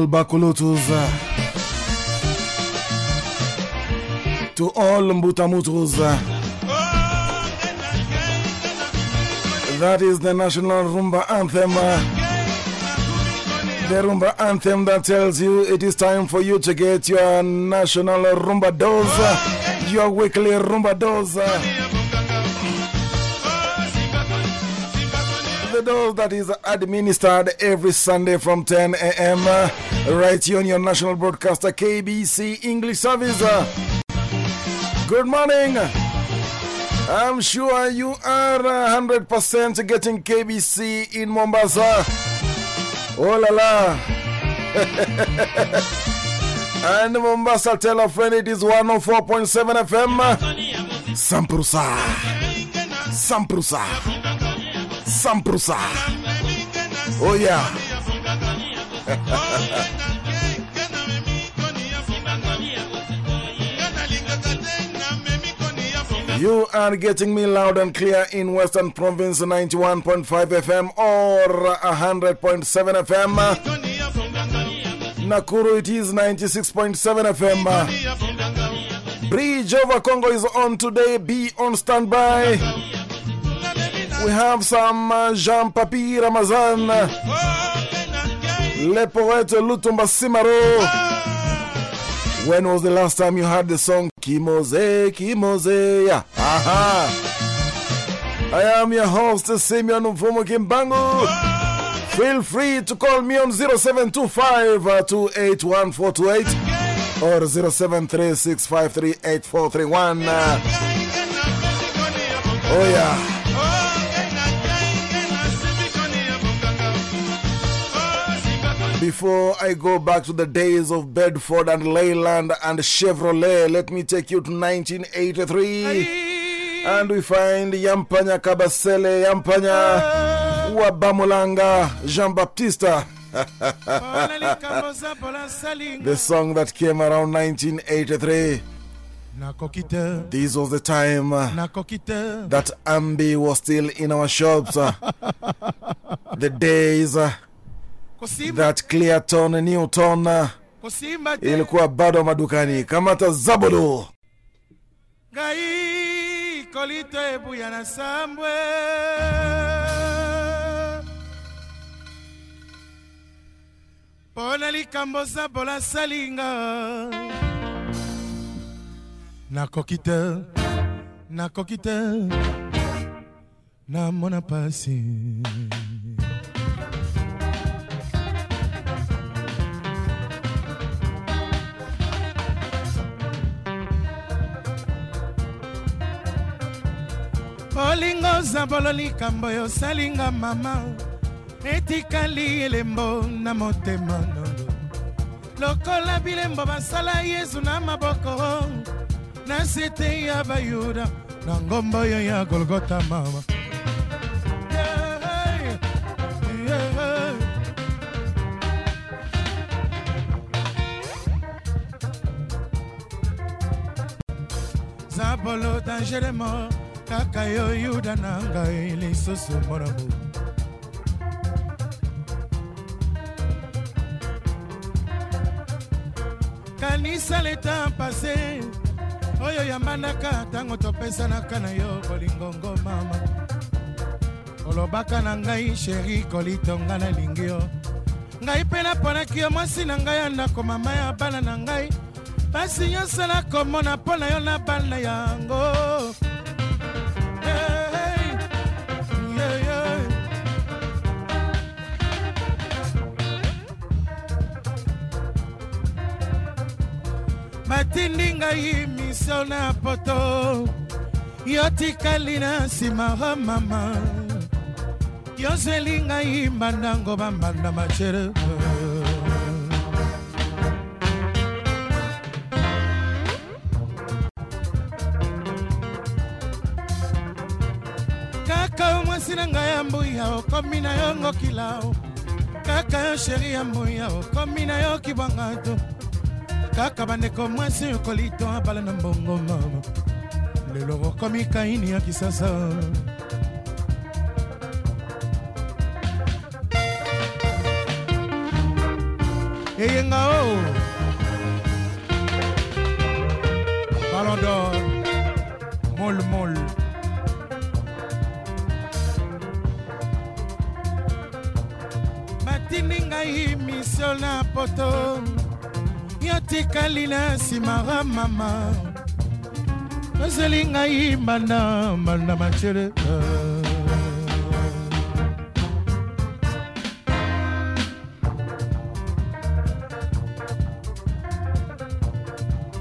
all Bakulutus, uh, to all Mbutamutus. Uh, that is the national Rumba anthem. Uh, the Rumba anthem that tells you it is time for you to get your national Rumba dose, your weekly Rumba dose. That is administered every Sunday from 10 a.m. Uh, right here on your national broadcaster KBC English service. Good morning. I'm sure you are 100% getting KBC in Mombasa. Oh la la. and Mombasa, tell a friend it is 104.7 FM. Samprusa. Samprusa. Samprusa. Oh yeah. You are getting me loud and clear in Western Province 91.5 FM or 100.7 FM. Nakuru it is 96.7 FM. Bridge over Congo is on today. Be on standby. We have some uh, Jean Papi Ramazan, Le Poète Lutumba Simaro. When was the last time you heard the song Kimoze, Kimoze? Yeah. Aha. I am your host, Simeon Mfumo Kimbangu. Feel free to call me on 0725 281428 or 0736538431. Oh, yeah. Before I go back to the days of Bedford and Leyland and Chevrolet, let me take you to 1983. And we find Yampanya Kabasele, Yampanya Wabamulanga, Jean Baptista. the song that came around 1983. This was the time that Ambi was still in our shops. the days that Clearton Newton ilikuwa bado madukani. Kamata Zabolo. ngai kolito ebuya na sambwe. Mpo na likambo zabola salinga nakoki te nakoki te namona pasi olinga ozabolo likambo oyo osalinga mama. Etikali elembo na motema nondo lokola bilembo basala yesu na maboko. Na sete ya bayuda na ngomba oyo ya golgota mama. Zabolo dangeremo kaka yo yuda na ngai lisusu monamo kanisa leta pase oyo yambandaka ntango topesanaka na yo bolingongo mama. Olobaka na ngai sheri kolitonga nalingi yo. Ngai mpe naponaki yo mwasi na ngai ya ndako mama ya bana na ngai. Pasi nyonso nakomona mpo na yo na bana yango batindi ngai misio na poto. Yo tikali na nsima o mama. Yozweli ngai mbandango bambanda machere. Kaka mwasi na ngai ya mbuya okomi na yo ngokilao kaka yo sheri ya mbuya okomi na yo kibwangato kaka bandeko mwasi okolito abala na mbongo mama. Lelo okomi kaini ya kisasa. Eyenga o ballon d'or. Mol mol. Batindi ngai misio na poto yo tikali na nsima mama. Ozeli ngai mbanda mbanda machere.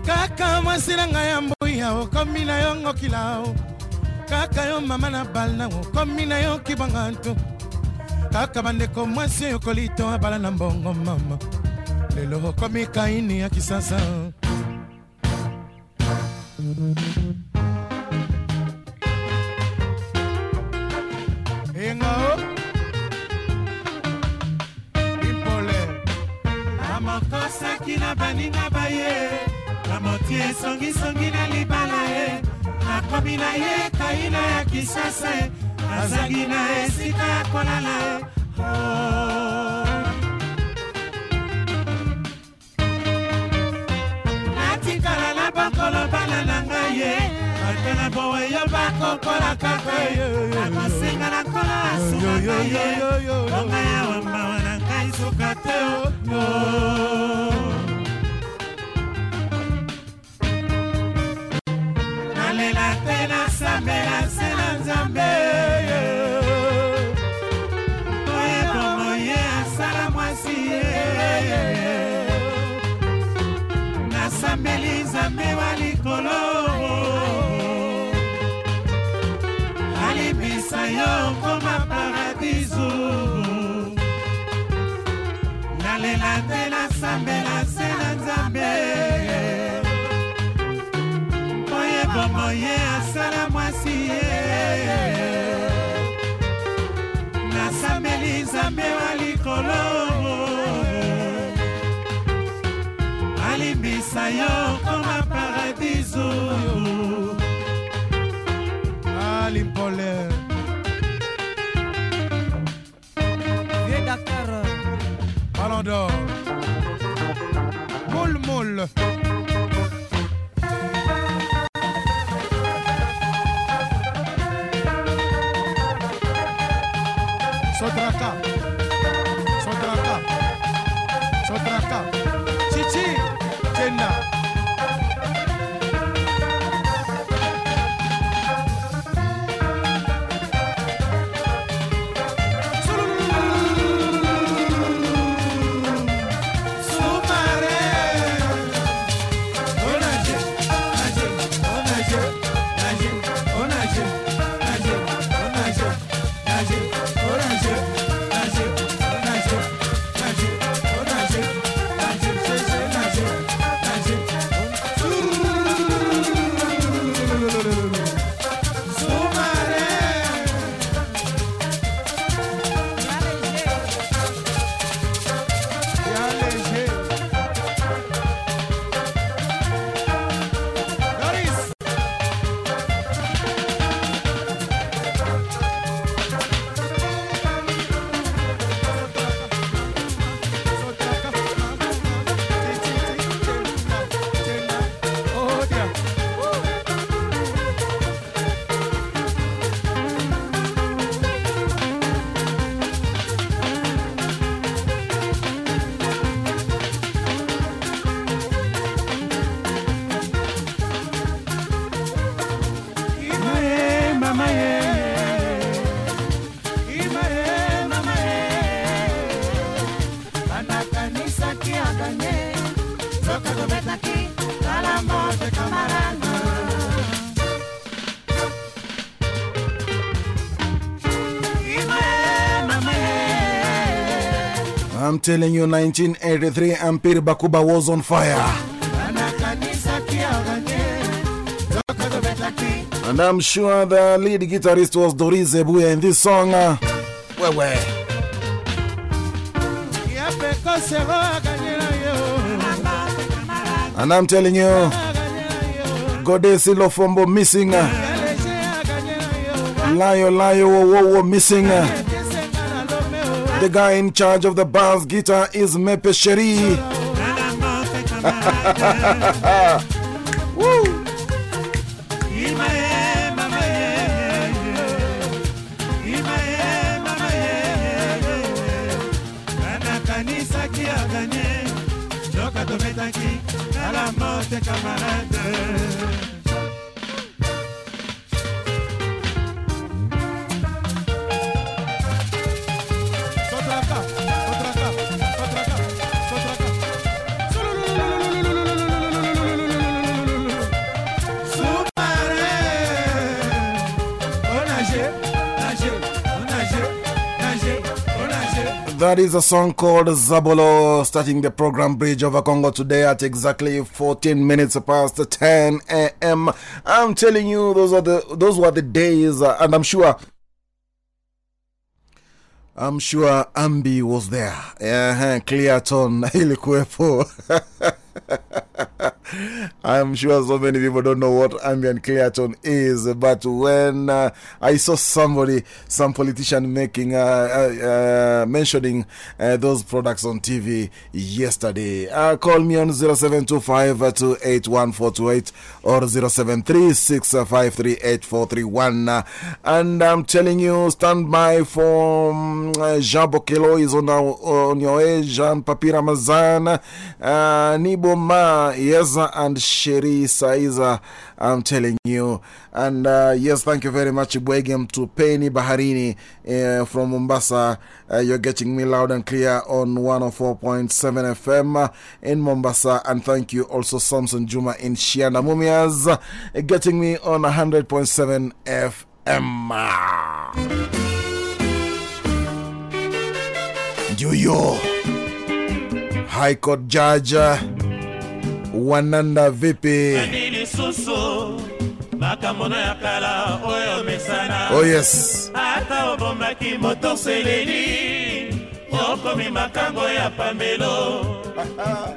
Kaka mwasi na ngai ya mbuya okomi na yo ngokila kaka yo mama na bal na okomi na yo kibanga ntu. Kaka bandeko mwasi oyo kolito abala na mbongo mama lelo okomi kaini ya kisasa. Eyenga o. Impole namokosaki na baninga baye. Namoti esongisongi na libala ye nakomi na ye kaina ya kisasa ye azangi na esika ya kolala ye oh. Yo bakokola kaka ye. Nakosenga na kola asungaka ye. Onga ya wambawa na ngai suka te nalela te nasambela se na nzambe. Oye bongo ye asala mwasi ye. Nasambeli nzambe wa likolo yo koma paradiso. Nalela te nasambela se na nzambe. Oye bongo ye asala mwasi ye. Nasambeli nzambe wa likolo. Alimbisa yo koma paradiso moule moule I'm telling you, 1983, Empire Bakuba was on fire. And I'm sure the lead guitarist was Doris Ebuya in this song. Uh, where, where? And I'm telling you, Godesi Lofombo missing. Uh, Layo Wo Wo missing. Uh, The guy in charge of the bass guitar is Mepe Sheri. That is a song called Zabolo, starting the program Bridge over Congo today at exactly 14 minutes past 10 a.m. I'm telling you, those are the those were the days, uh, and I'm sure. I'm sure Ambi was there. Yeah, Clearton ilikuwepo. I'm sure so many people don't know what ambient clear is, but when uh, I saw somebody, some politician making, uh, uh, uh mentioning uh, those products on TV yesterday, call me on 0725 or 0736 and I'm telling you, stand by for um, Jean Bokelo is on, our, on your way, Jean Papi Ramazan, Nibo Ma, yes and Sheri Saiza, I'm telling you. And uh, yes, thank you very much, Bwegem, to Penny Baharini uh, from Mombasa. Uh, you're getting me loud and clear on 104.7 FM in Mombasa. And thank you also, Samson Juma in Shianda Mumias, getting me on 100.7 FM. Do you? High Court Judge. Wananda vipi lisusu makambo ya kala oyo mesana. Oh yes. Ata obombaki motoseleli okomi makango ya pambelo.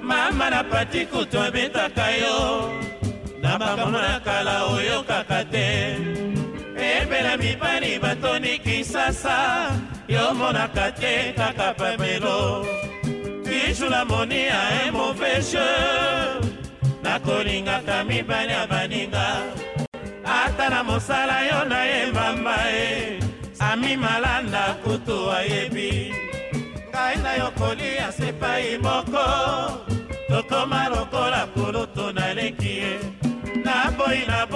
Mama na pati kutu abetaka yo na makambo ya kala oyokaka te. Ebela mibali batoni kisasa yomonaka te kaka pambelo. Kijula moni ya un mauvais jeu nakolingaka mibali ya baninga. Ata na mosala yo nayembamba e ami malanda kutu ayebi. Ngai nayokoli ya sepai moko tokoma lokola kulutu naleki ye. Naboyi na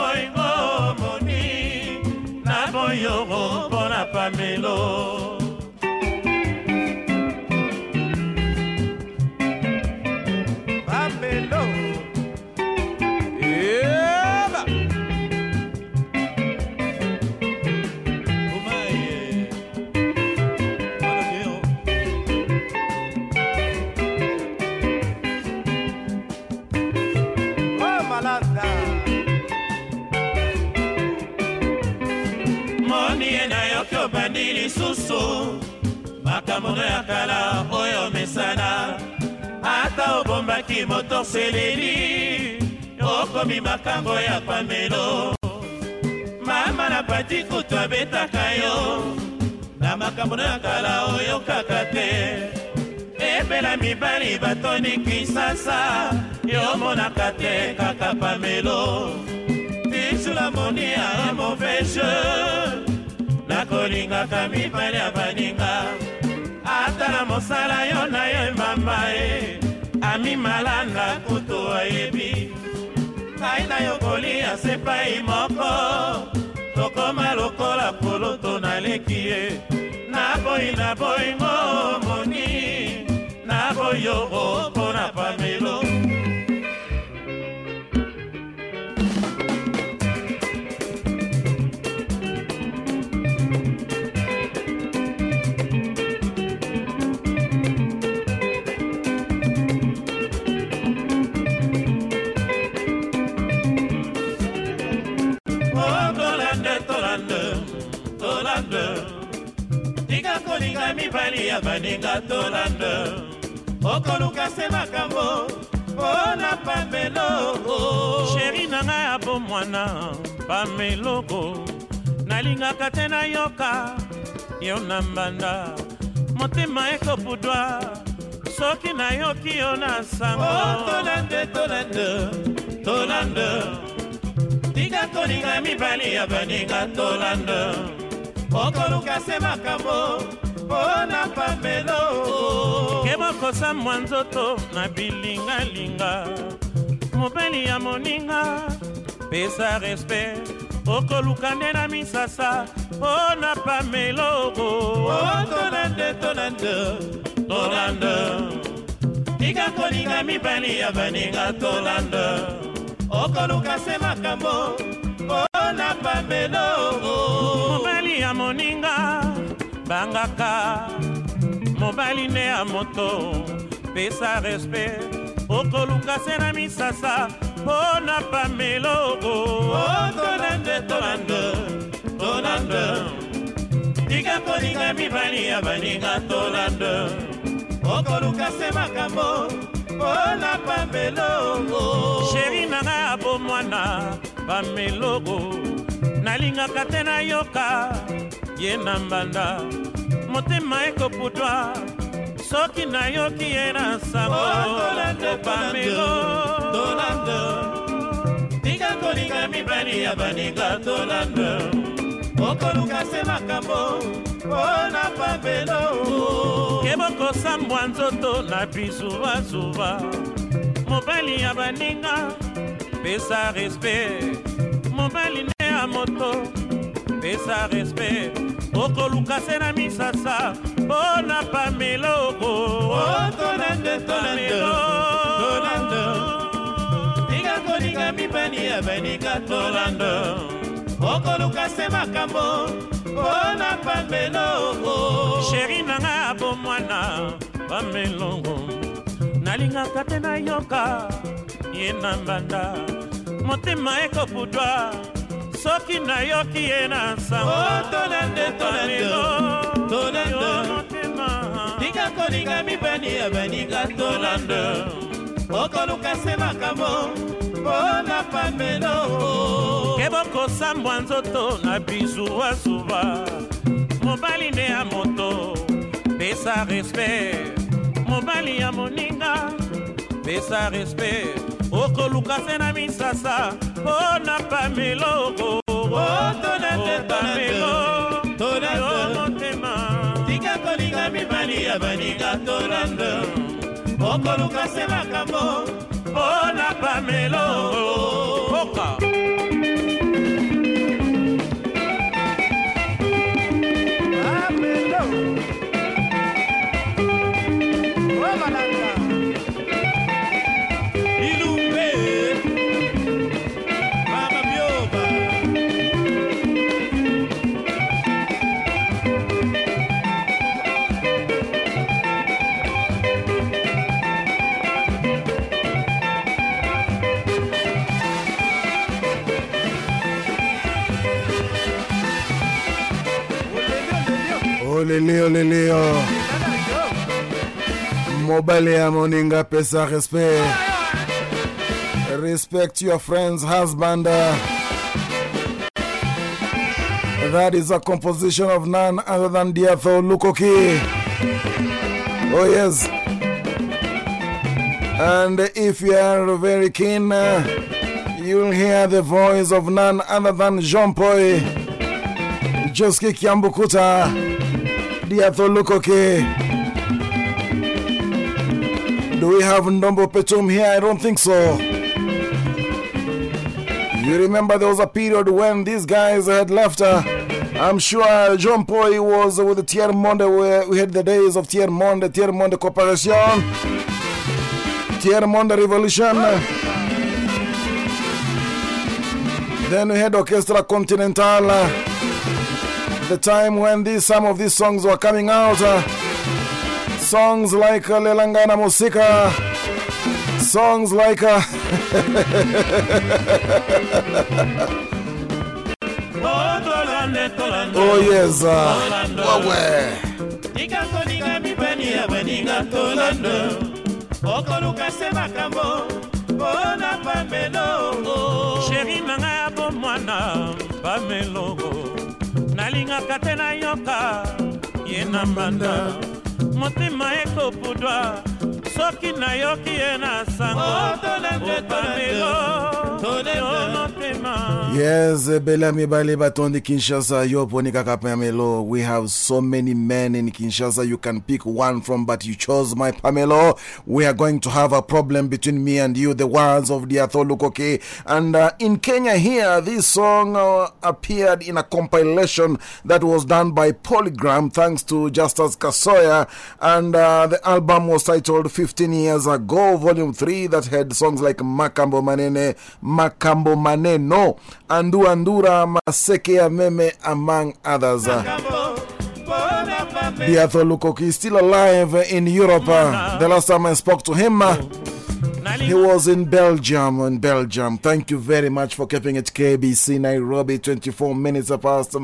makambo ya kala oyo mesana. Ata obombaki motorseleli okomi makambo ya pamelo. Mama na pati kutu abetaka yo na makambo ya kala oyokaka te. Ebela mibali batoni kisasa yomonaka te kaka pamelo. Tisula moni ya mauvais jeu nakolingaka mibali ya baninga atala mosala yo na yo emama ye ami malanda kutu ayebi ngai na yo kolia se pai moko. Tokoma lokola poloto naleki ye naboyi naboyingo moni naboyi yo oh, mpo na pamelo. Kolinga mibali ya baninga tolanda okoluka se makambo mpona pameloko sheri na ngai ya bomwana pameloko nalingaka te nayoka yo na mbanda. Motema ekopudwa soki nayoki yo na sango. Tolande tolande tolande. Tika kolinga mibali ya baninga tolande. Okoluka se makambo mpona pamelo. Kebokosa mwa nzoto na bilingalinga. Mobali ya moninga pesa respect. Okoluka nde na misasa mpo na pameloko tolande tolande tolande tika kolinga mibali ya baninga tolande okoluka se makambo mpo na pameloko mobali ya moninga bangaka. Mobali nde ya moto pesa respect. Okoluka se na misasa mpo na pameloko tolande tolande tolande tika kolinga mibali ya baninga tolande okoluka se makambo mpo na pameloko sheri na ngai abomwana pameloko nalingaka te nayoka ye na mbanda. Motema ekoputwa soki nayoki ye na sango. Pamelo tika kolinga mibali ya baninga tolanda okoluka se makambo mpona pamelo kebokosambwa nzoto na bisubazuba mobali ya baninga pesa respect. Mobali nde ya moto pesa respect. Okoluka se na misasa mpo na pameloko tika kolinga mibali ya baninga tolanda okoluka se makambo mpo na pameloko sheri na ngai abomwana pamelongo nalingaka te nayoka ye na mbanda. Motema ekopudwa soki nayoki ye na sangotolandetolanda tika kolinga mibali ya baninga tolanda okoluka se makambo mpona pamelo. Kebokosambwa nzoto na bizuwazuwa mobali nde ya moto pesa respect. Mobali ya moninga pesa respect okoluka se na misasa mpo na pameloko motema. Tika kolinga mibali ya baninga tolanda okoluka se makambo mpo na pameloko oka olelio lelio mobile ya moninga pesa respect. Respect your friend's husband. That is a composition of none other than Diatho Lukoki. Oh yes. And if you are very keen you'll hear the voice of none other than Jean Poi Josky Kiambukuta Diatho Lukoki. Do we have Ndombe Opetum here? I don't think so. You remember there was a period when these guys had left. Uh, I'm sure John Poi was with the Tiers Monde where we had the days of Tiers Monde, Tiers Monde Corporation, Tiers Monde Revolution. Then we had Orchestra Continental. The time when these, some of these songs were coming out. Uh, songs like uh, Lelangana Musika, songs like. Uh, oh, yes. Ngai abomwana pamelongo nalingaka te nayoka ye na mbanda motema ekopudwa soki nayoki ye na sango opamelo yo motema Yes, Belami Bale Batondi Kinshasa, Yoponi Pamelo. We have so many men in Kinshasa. You can pick one from, but you chose my Pamelo. We are going to have a problem between me and you, the words of the Atholukoke. And uh, in Kenya, here, this song uh, appeared in a compilation that was done by Polygram, thanks to Justus Kasoya. And uh, the album was titled 15 Years Ago, Volume 3, that had songs like Makambo Manene, Makambo Maneno. Andu Andura, Maseke Meme, among others. Diatho Lukoki is still alive in Europe. The last time I spoke to him, he was in Belgium. In Belgium. Thank you very much for keeping it KBC Nairobi. 24 minutes past,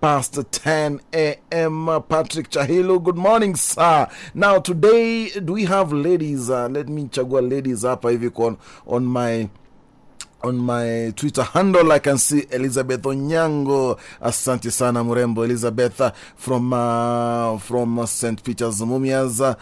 past 10 a.m. Patrick Chahilo, good morning, sir. Now, today, do we have ladies? Uh, let me chagua ladies up if on, on my on my Twitter handle, I can see Elizabeth Onyango. Asante sana murembo Elizabeth from, uh, from St. Peter's Mumias. Uh,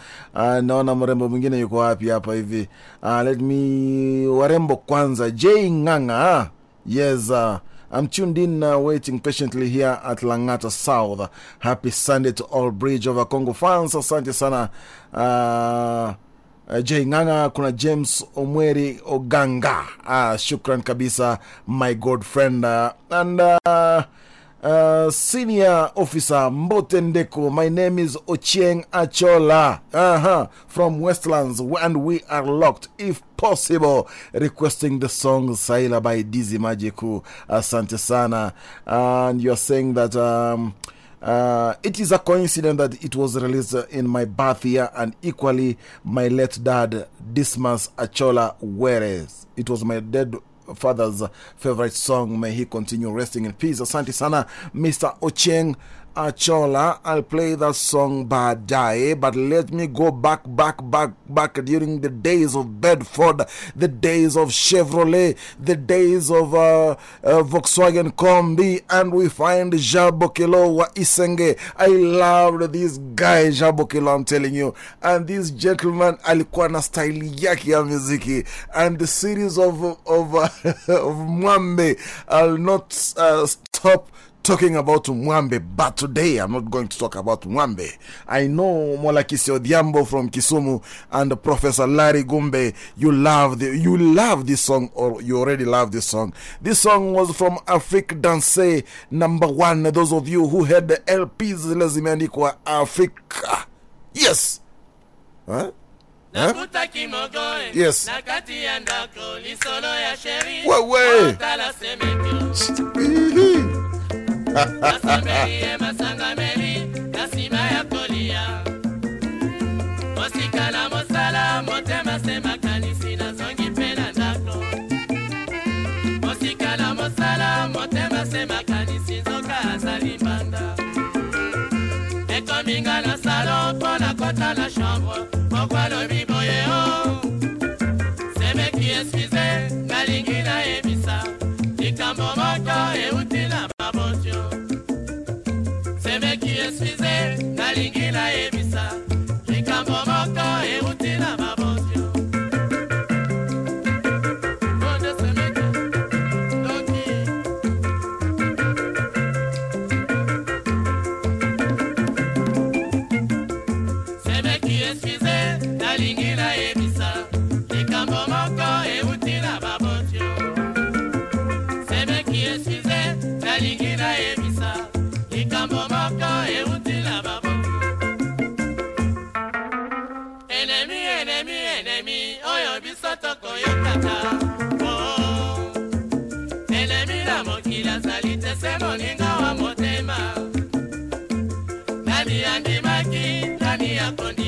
naona mrembo mwingine yuko wapi hapa hivi. Uh, let me warembo kwanza. J Nganga. Yes, uh, I'm tuned in, uh, waiting patiently here at Langata South. Happy Sunday to all Bridge over Congo fans. Asante sana. Uh, Uh, kuna James Omweri Oganga. Ah, shukran kabisa, my good friend. Uh, and uh, uh, senior officer Mbote Ndeko. My name is Ochieng Achola uh -huh, from Westlands, and we are locked, if possible, requesting the song Zaila by Dizzy Mandjeku. Asante sana. And you're saying that. Um, uh, it is a coincidence that it was released in my birth year and equally my late dad, Dismas Achola Weres. It was my dead father's favorite song. May he continue resting in peace. Asante sana, Mr. Ochieng. Achola, I'll play that song Badai, but let me go back, back, back, back during the days of Bedford, the days of Chevrolet, the days of uh, uh, Volkswagen Combi, and we find Jabokelo wa Isenge. I loved this guy, Jabokelo, I'm telling you. And this gentleman alikuwa na style yake ya and the series of, of, uh, of Mwambe, I'll not uh, stop talking about Mwambe, but today I'm not going to talk about Mwambe. I know Molakisi Odhiambo from Kisumu and Professor Larry Gumbe. You love, the, you love this song, or you already love this song. This song was from Afrique Danse number one. Those of you who had the LPs, Lezimeandikwa Africa. Yes. Huh? nakutaki mogoe Yes. na kati ya ndako lisolo ya sheri Wewe. minga na salon mpo na kota na chambre pokwa lo nani akondima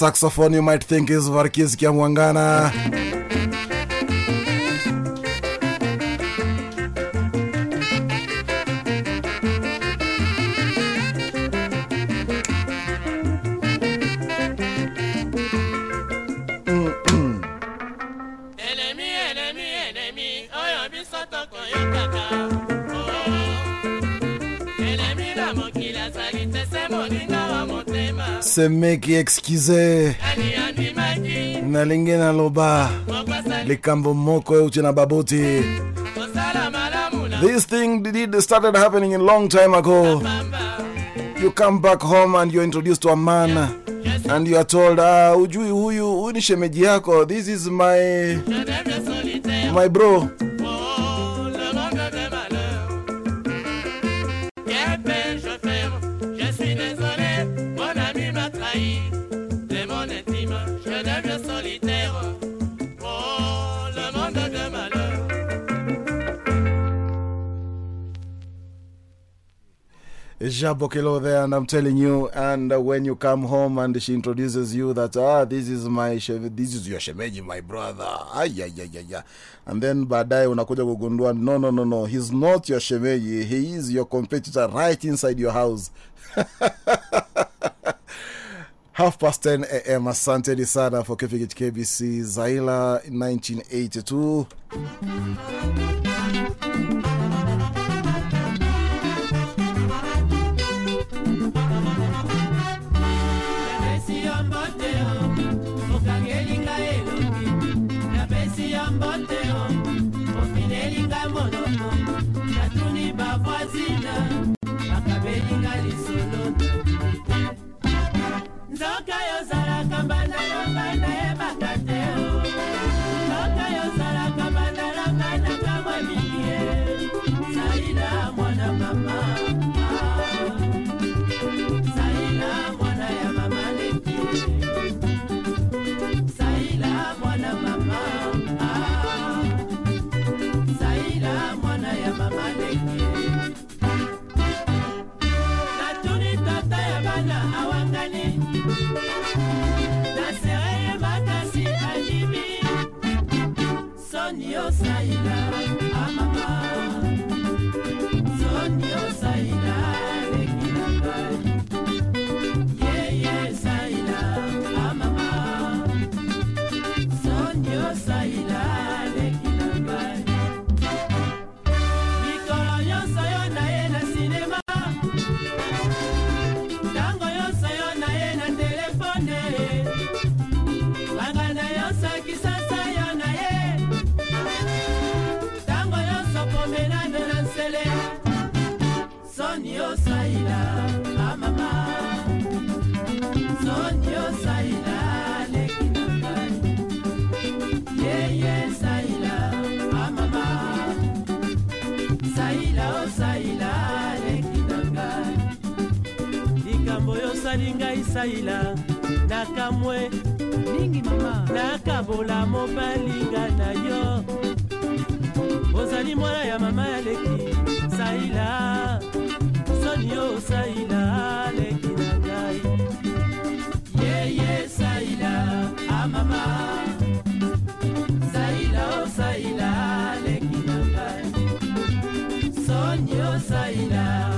saxophone you might think is Verckys Kiamuangana. Ani andimaki, nalingi naloba. Likambo moko euti na baboti. This thing did started happening a long time ago. You come back home and you're introduced to a man. And you are told ah, ujui huyu huyu ni shemeji yako. This is my my bro Jabokelo there, and I'm telling you, and uh, when you come home and she introduces you that, ah, this is my, this is your shemeji, my brother. Ay, ay, ay, ay, ay. And then baadaye unakuja kugundua, no, no, no, no, he's not your shemeji, he is your competitor right inside your house. Half past 10 a.m. Asante sana for it KBC. Zaila 1982. Yosali ngai saila nakamwe mingi mama. Nakabola mobalinga na yo. Ozali mwana ya mama ya leki saila soni yo saila leki na ngai. Yeye saila amama saila o saila leki na ngai. Soni yo saila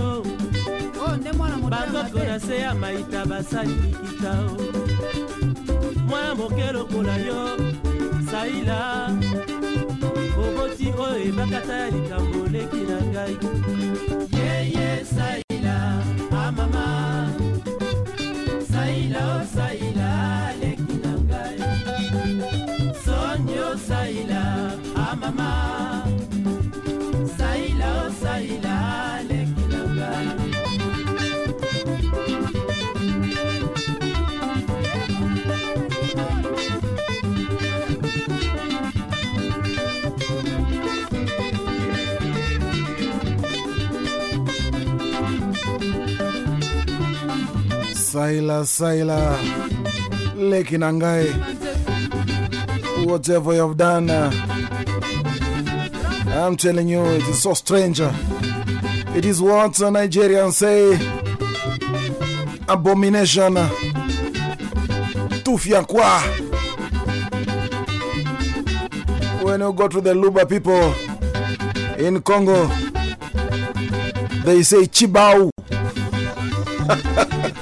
motema bakoko na se ya maita basali likita o. Mwana moke lokola yo saila. Oboti oyo ebakata ya likambo leki na ngai. Yeye Zaila, Zaila, Leki Nangai, whatever you have done, I'm telling you, it is so strange. It is what Nigerians say abomination. Tufia kwa. When you go to the Luba people in Congo, they say Chibau.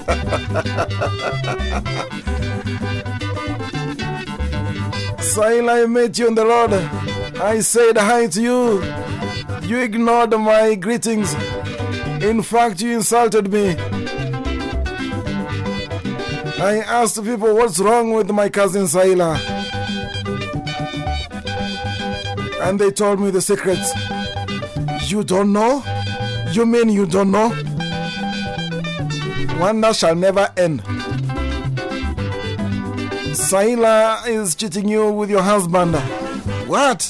Zaila, I met you on the road. I said hi to you. You ignored my greetings. In fact, you insulted me. I asked people what's wrong with my cousin Zaila. And they told me the secrets. You don't know? You mean you don't know? Wonder shall never end. Zaila is cheating you with your husband. What?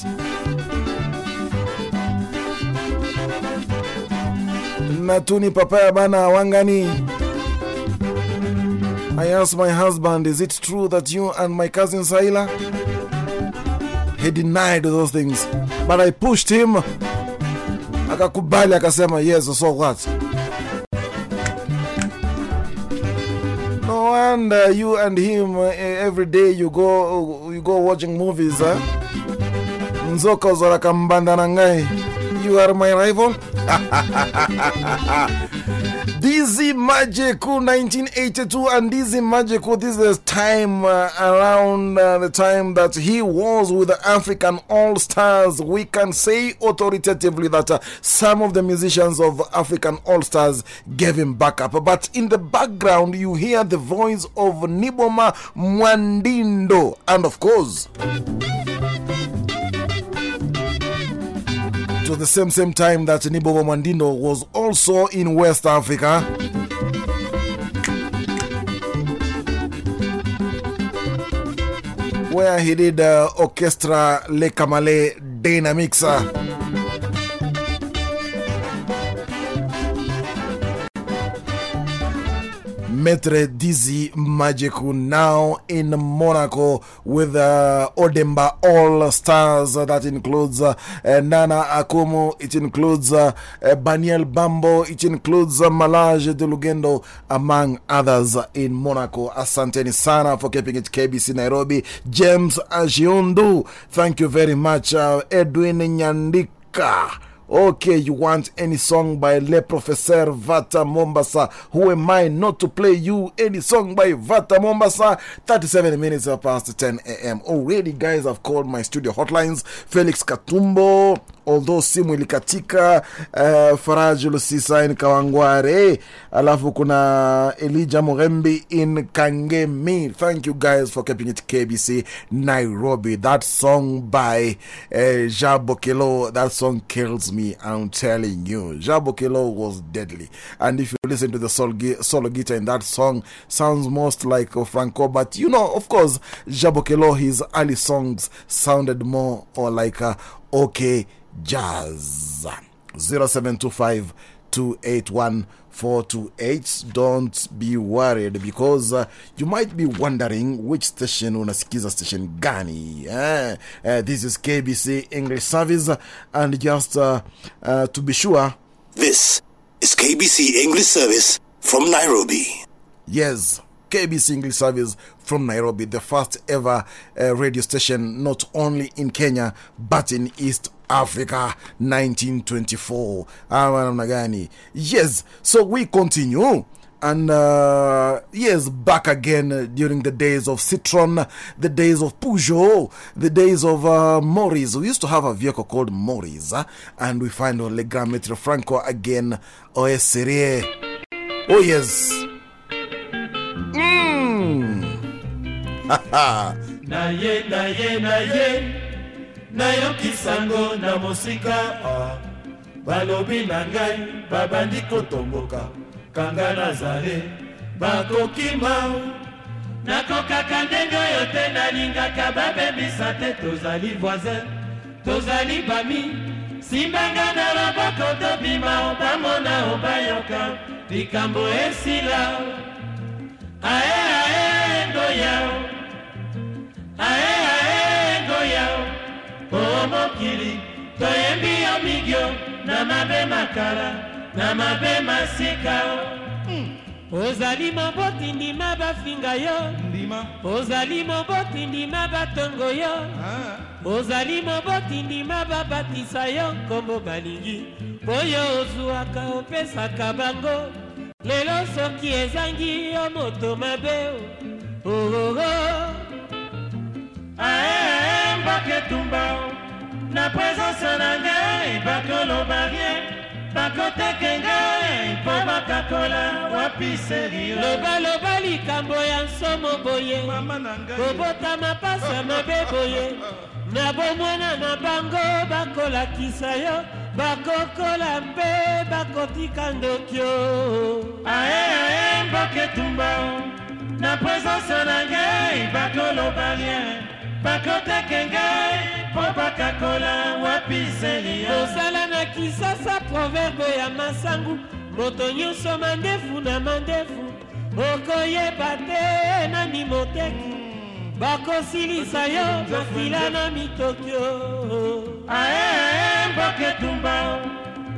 Natuni papaya bana wangani. I asked my husband, is it true that you and my cousin Zaila? He denied those things. But I pushed him. Akakubali akasema, yes, so what? Wonder you and him uh, every day you go you go watching movies, huh? You are my rival? Dizzy Mandjeku 1982 and Dizzy Mandjeku this is the time uh, around uh, the time that he was with the African All Stars we can say authoritatively that uh, some of the musicians of African All Stars gave him backup. But in the background you hear the voice of Nyboma Mwandido and of course it was the same same time that Nyboma Mwandido was also in West Africa. Where he did uh, Orchestra Le Kamale Dynamics. Metre Dizzy Mandjeku now in Monaco with uh, Odemba All Stars. that includes uh, Nana Akumu, it includes uh, Baniel Bambo, it includes Malage de Lugendo, among others in Monaco. Asanteni sana for keeping it KBC Nairobi. James Ajiondu, thank you very much. Edwin Nyandika. Okay, you want any song by Le Professeur Vata Mombasa? Who am I not to play you any song by Vata Mombasa? 37 minutes past 10 a.m. Already, guys, I've called my studio hotlines. Felix Katumbo, although simu ilikatika. Uh, Faraj Lusisa in Kawangware. Alafu kuna Elijah Murembi in Kangemi. Thank you guys for keeping it KBC Nairobi. That song by uh, Jabokelo, that song kills me. I'm telling you. Jabokelo was deadly. And if you listen to the solo, guitar in that song, sounds most like Franco. But you know, of course, Jabokelo, his early songs sounded more or like uh, OK Jazz. 0725 281 428. Don't be worried because uh, you might be wondering which station unasikiza station gani. Eh? Uh, this is KBC English Service, and just uh, uh, to be sure, this is KBC English Service from Nairobi. Yes. KBC English Service from Nairobi, the first ever uh, radio station not only in Kenya but in East Africa 1924. Nagani. Yes, so we continue. And uh, yes, back again during the days of Citroen, the days of Peugeot, the days of uh, Morris. We used to have a vehicle called Morris, uh, and we find Le Grand Maître Franco again. Oh, yes, oh, yes. ye na ye nayokisango na mosika ah. balobi na ngai babandi kotomboka. Kanga nazale bakokima nakokaka ndenge oyo te nalingaka babebisa te tozali voisin. Tozali bami. Simbanga na loboko tobima obamona obayoka. Likambo esila. Ae ae ngoya. Ae ae o mokili toyembi yo migio na mabe makala na mabe masika ozali moboti ndima bafinga yo. Ndima. Ozali moboti ndima batongo yo. Ozali moboti ndima babatisa yo nkombo balingi. Oyo ozwaka opesaka bango. Lelo soki ezangi yo moto mabe ororo ae! mboka etumba na presence na ngai bakoloba rien bakoteke ngai mpo bakakola wapi serio lobaloba likambo ya nsomo boye. Kobotama pasi ya mabe boye. Na bomwana na bango bakolakisa yo. Bakokola mpe bakotika ndokio ae ae mboka etumba na presence na ngai bakoloba rien bakoteke ngai mpo bakakola wapi serio osala na kisasa proverbe ya masangu. Moto nyonso mandefu na mandefu. Okoyeba te nani moteki. Bakosilisa yo makila na mitokio ae mboka etumba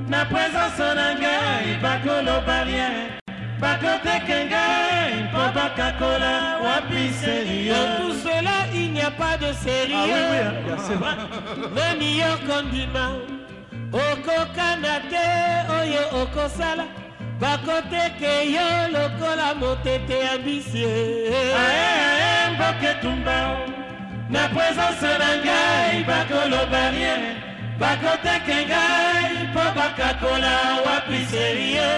na presence na ngai bakoloba rien bakoteke ngai mpo bakakola wapi serio tout cela il n'y a pas de sérieux nani yo kondima okokana te oyo okosala bakoteke yo lokola motete ya bisie ae mboka etumba na presence na ngai bakoloba rien bakoteke ngai mpo bakakola wapi serio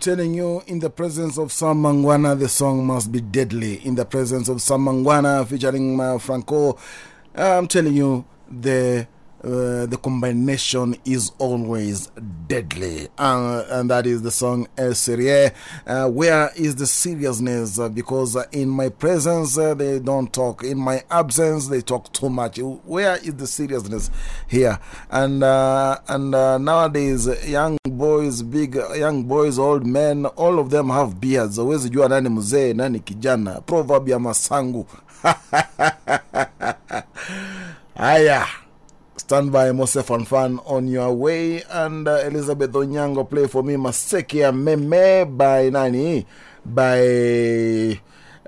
telling you, in the presence of Sam Mangwana, the song must be deadly. In the presence of Sam Mangwana featuring Franco, I'm telling you, the uh, the combination is always deadly. Uh, and that is the song El Serie. Uh, where is the seriousness? Uh, because uh, in my presence, they don't talk. In my absence, they talk too much. Where is the seriousness here? And, and nowadays, young boys, big young boys, old men, all of them have beards. Always jua nani mzee, nani kijana. Proverb ya. Aya. Stand by Mose Fan on your way. And uh, Elizabeth Onyango play for me Masekia Meme by Nani. By.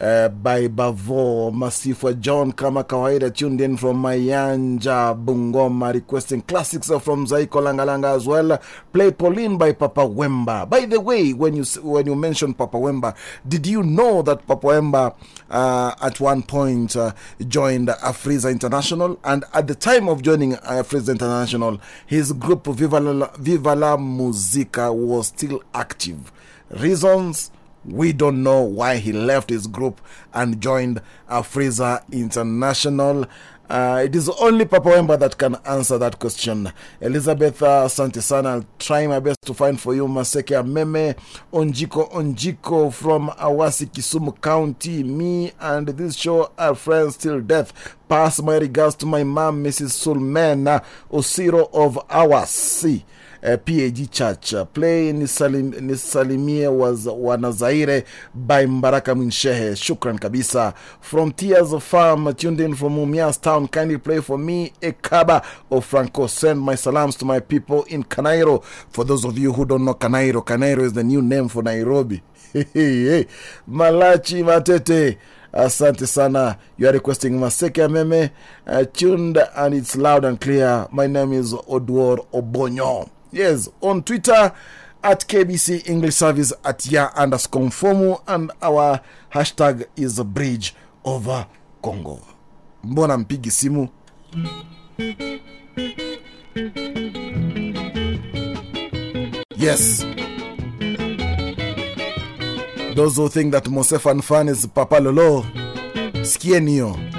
Uh, by Bavo Masifwa John kama kawaida tuned in from Mayanja Bungoma requesting classics from Zaiko Langalanga as well. Play Pauline by Papa Wemba. By the way when you when you mentioned Papa Wemba did you know that Papa Wemba uh, at one point uh, joined Afrisa International? And at the time of joining Afrisa International his group Viva la, Viva la Musica was still active. Reasons we don't know why he left his group and joined Afrisa International. Uh, it is only Papa Wemba that can answer that question. Elizabeth uh, Santisana, I'll try my best to find for you Maseke Meme Onjiko Onjiko from Awasi, Kisumu County. Me and this show are friends till death. Pass my regards to my mom, Mrs. Sulmena Osiro of Awasi. Uh, PAG Church. Uh, play Nisalim, Nisalimie was Wanazaire by Mbaraka Minshehe. Shukran kabisa. From Tears of Farm, tuned in from Mumias Town. Kindly play for me Ekaba of Franco. Send my salams to my people in Kanairo. For those of you who don't know Kanairo, Kanairo is the new name for Nairobi. Malachi Matete. Asante sana. You are requesting Maseke Meme. Uh, tuned and it's loud and clear. My name is Odwor Obonyo. Yes, on Twitter at KBC English Service at ya underscore Fomu, and our hashtag is bridge over Congo. Mbona mpigi simu? Yes. Those who think that Mosefan fan is Papa Lolo, sikieni.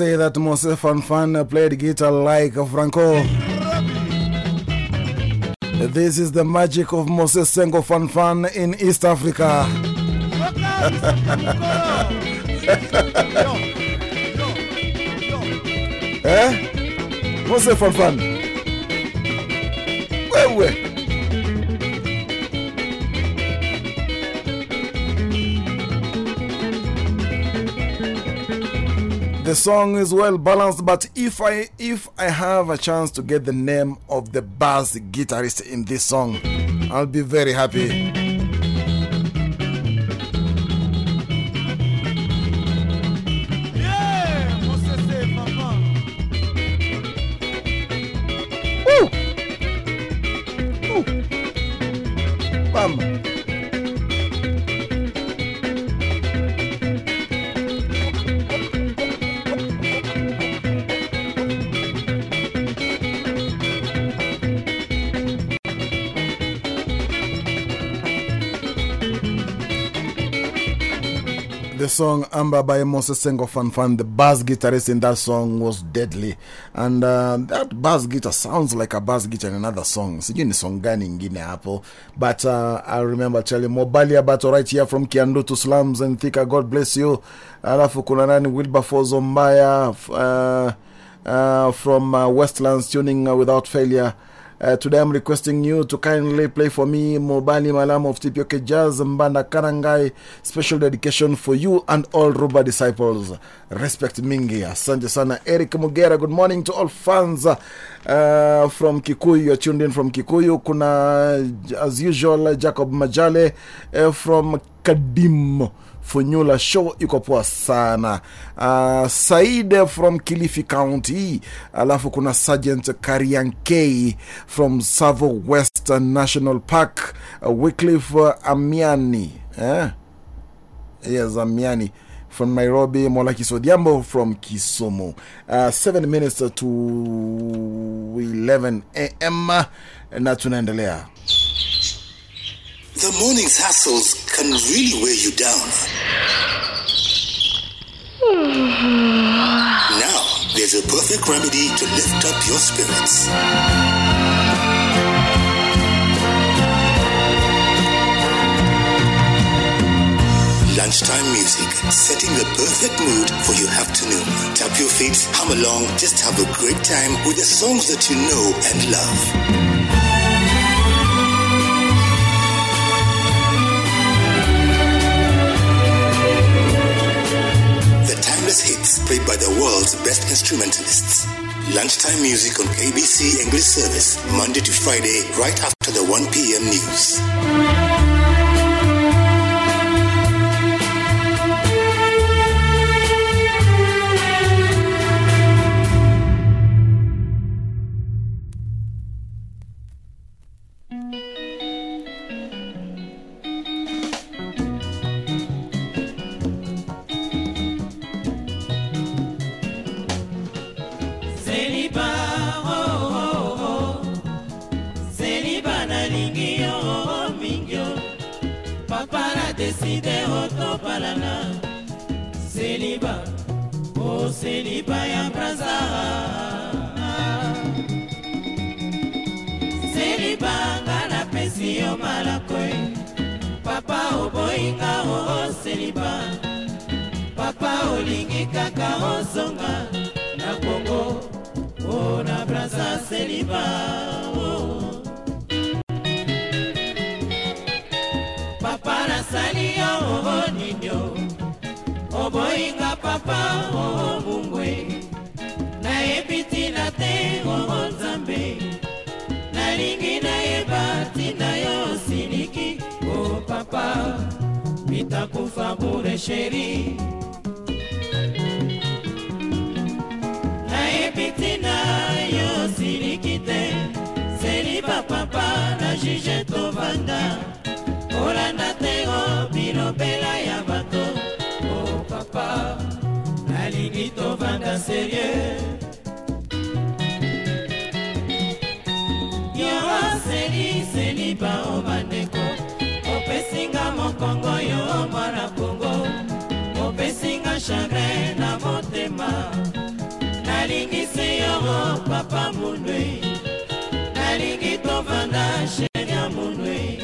Say that Moses Fanfan played guitar like Franco, this is the magic of Moses Sengo Fanfan in East Africa. eh? Moses Fanfan. The song is well balanced, but if I if I have a chance to get the name of the bass guitarist in this song, I'll be very happy. Song Amber by Moses Sengo Fanfan, the bass guitarist in that song was deadly. And uh, that bass guitar sounds like a bass guitar in another song. Sijui ni song gani ingine. But uh, I remember telling Mobalia Bato right here from Kiandutu Slums and Thika. God bless you. Alafu kuna nani Wilberforce Zombaya uh, uh, from uh, Westlands tuning uh, without failure. Uh, today I'm requesting you to kindly play for me Mobali Malam of TPOK Jazz Mbanda Karangai. Special dedication for you and all Ruba disciples. Respect Mingi. Asante sana. Eric Mugera, good morning to all fans uh, from Kikuyu. You're tuned in from Kikuyu. Kuna, as usual, Jacob Majale uh, from Kadim. Funyula show iko poa sana. Uh, Said from Kilifi County. Alafu kuna Sergeant Kariankei from Savo West National Park. Uh, Wycliffe uh, Amiani. Eh? Yes, Amiani from Nairobi. Mola Kisodiambo from Kisumu. Uh, seven minutes to 11 a.m. Na tunaendelea. The morning's hassles can really weigh you down. now, there's a perfect remedy to lift up your spirits. Lunchtime music, setting the perfect mood for your afternoon. Tap your feet, hum along, just have a great time with the songs that you know and love. Timeless hits played by the world's best instrumentalists. Lunchtime music on KBC English Service, Monday to Friday, right after the 1 p.m. news. Deside otopalana. Seliba o seliba ya braza seliba nga napesi yo malakoe papa oboyinga o seliba. Papa olingi kaka ozonga na kongo o na braza seliba mitakufa bure sheri nayebi ntina yo siliki te. Seliba papa na juge tovanda. Kolanda te o bilobela ya bato. O papa nalingi tovanda serie yo seli seliba o chagrin na motema. Nalingisi yo papa monwe nalingi tovanda sheri ya monwe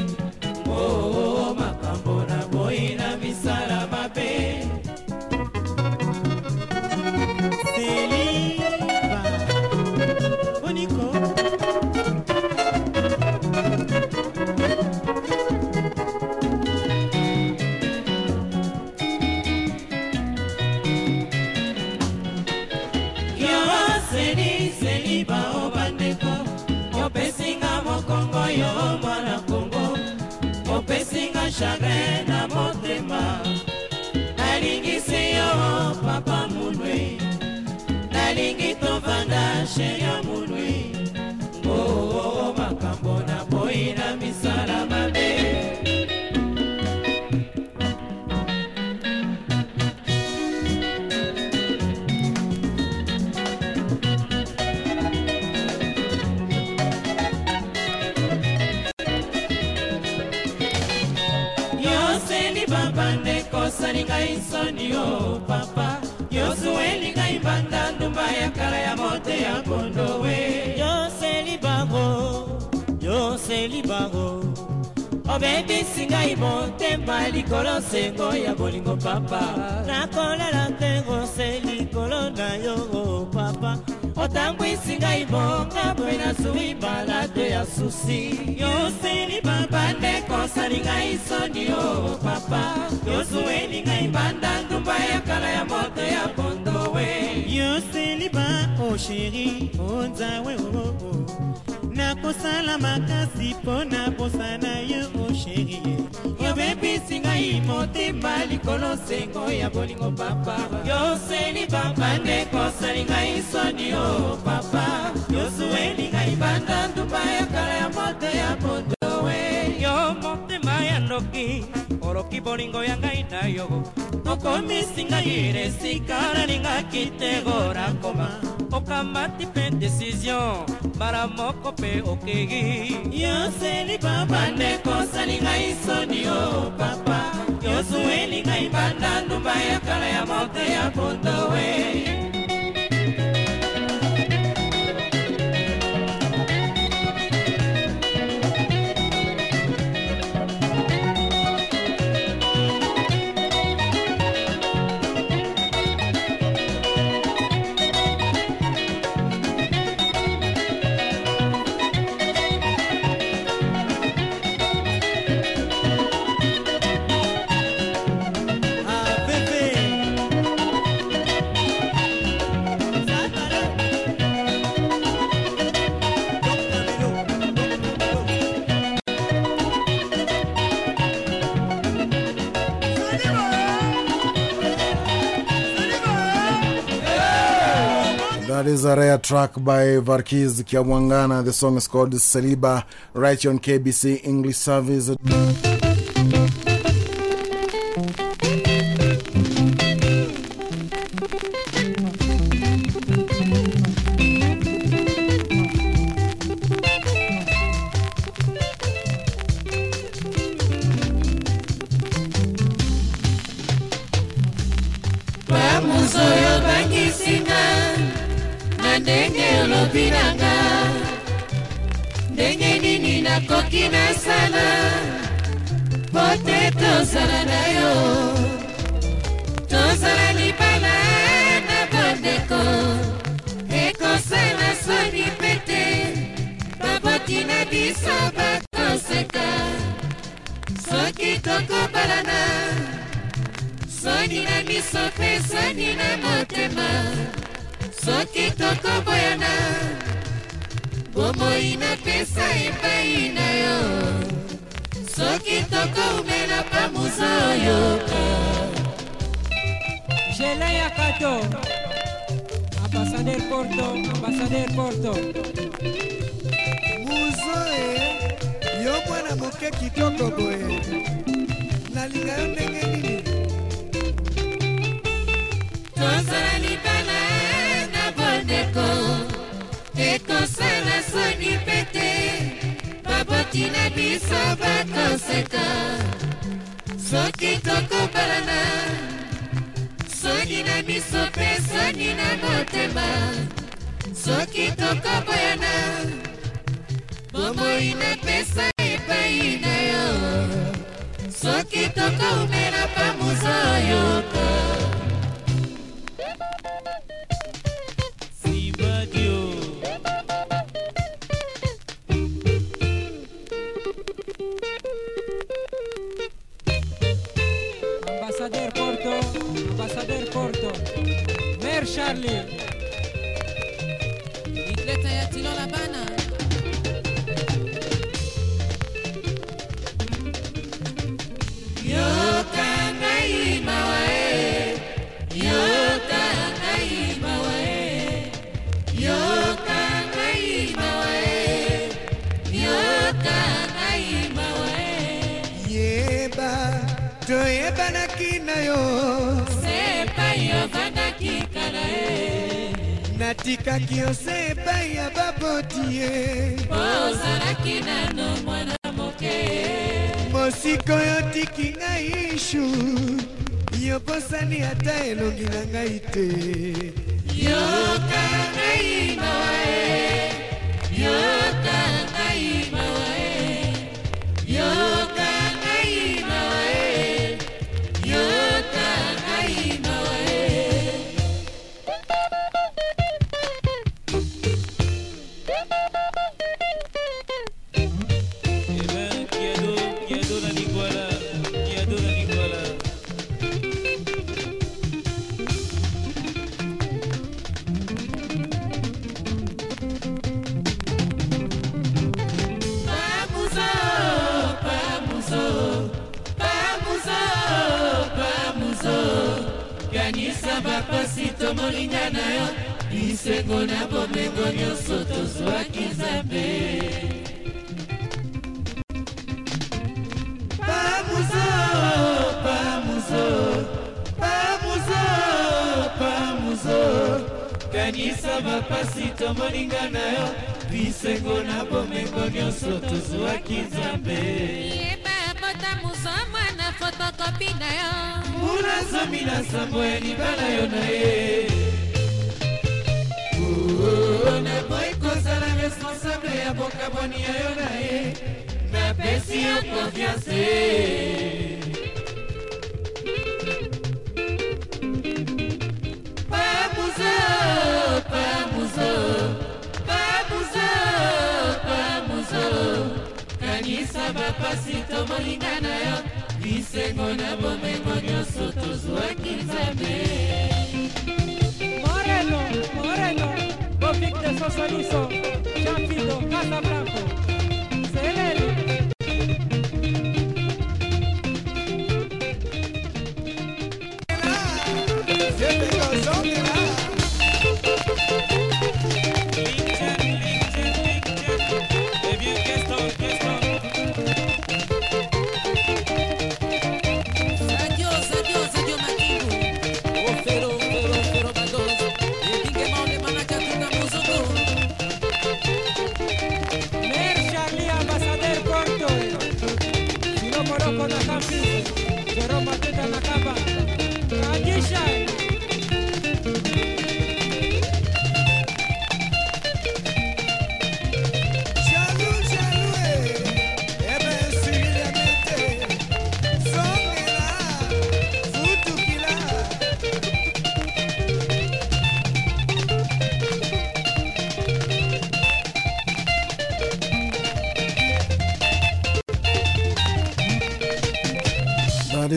nalingaki te gorakoma okamati mpe desizio mbala moko mpe okei yoseli babandeko osali ngai soni o papa. Yozueli ngai banda ndumba ya kala ya moto ya bondowe track by Varkiz Kiamwangana. The song is called Saliba, right on KBC English Service. Stanley. Il est à Yatilon là-bas. natikaki ose epai ya baboti ye. Ozalaki nano mwana moke. Mosika oyo tiki ngai ishu yobosani ata elongi na ngai te. Yoka ngai mawa e yoka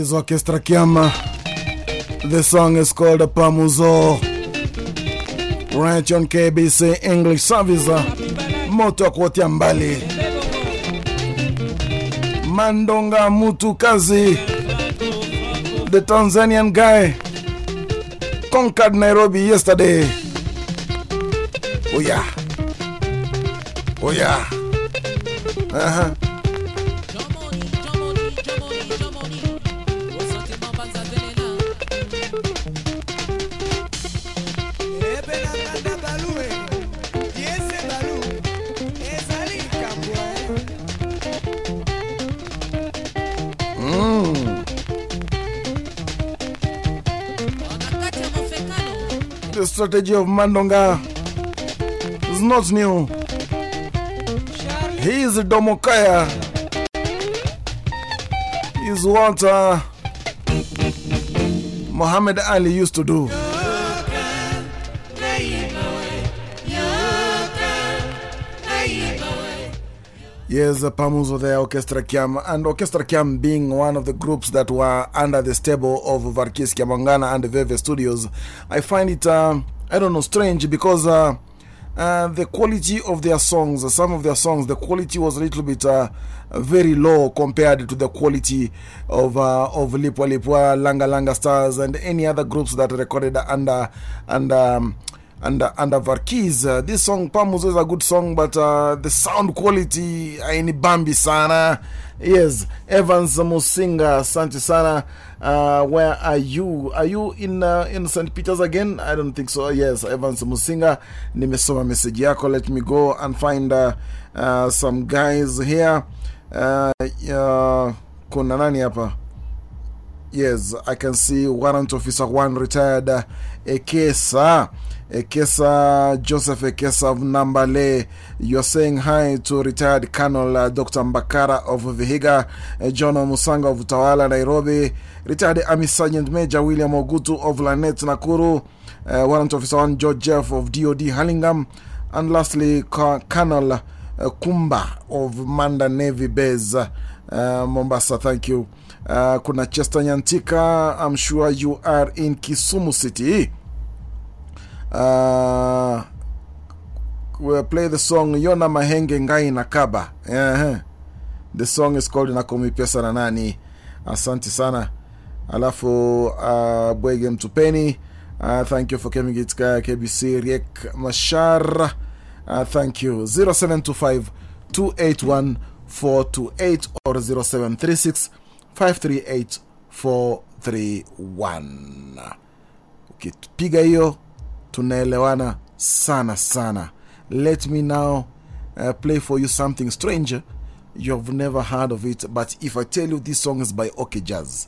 Yes, Orchestra Kiama. The song is called Pamuzo. Right on KBC English Service. Moto kuotia mbali. Mandonga Mutukazi. The Tanzanian guy. Conquered Nairobi yesterday. Oh yeah. Oh yeah. Strategy of Mandonga is not new. He is Domokaya. Is what uh, Muhammad Ali used to do. Yes, the Pamuzo there, Orchestra Kiam, and Orchestra Kiam being one of the groups that were under the stable of Verckys Kiamuangana and the Veve Studios. I find it, uh, I don't know, strange because uh, uh, the quality of their songs, some of their songs, the quality was a little bit very low compared to the quality of, of Lipwa Lipwa, Langa Langa Stars, and any other groups that recorded under. under um, under, under Verckys. Uh, this song, Pamuzo, is a good song, but uh, the sound quality, aini bambi sana. Yes, Evans Musinga, asante sana. Uh, where are you? Are you in, uh, in St. Peter's again? I don't think so. Yes, Evans Musinga. Nimesoma message yako. Let me go and find uh, uh, some guys here. Uh, uh, kuna nani hapa? Yes, I can see Warrant Officer one retired uh, Ekesa. Ekesa, Joseph Ekesa of Nambale. You're saying hi to retired Colonel uh, Dr. Mbakara of Vihiga, uh, John Musanga of Tawala, Nairobi, retired Army Sergeant Major William Ogutu of Lanet, Nakuru, uh, Warrant Officer 1 George Jeff of DOD Hallingham, and lastly, Colonel uh, Kumba of Manda Navy Base, uh, Mombasa. Thank you. Uh, kuna Chester Nyantika, I'm sure you are in Kisumu City. Uh, we'll play the song Yona Mahenge Ngai Nakaba. Uh -huh. The song is called Nakomi Pesa na Nani. Asante sana. Alafu uh, Bwege Mtupeni. Uh, thank you for coming it KBC Riek Mashar. Uh, thank you. 0725 281 428 or 0736 538 431. Ukipiga hiyo tunaelewana sana sana. Let me now uh, play for you something strange. You have never heard of it, but if I tell you this song is by OK Jazz.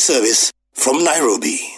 service from Nairobi.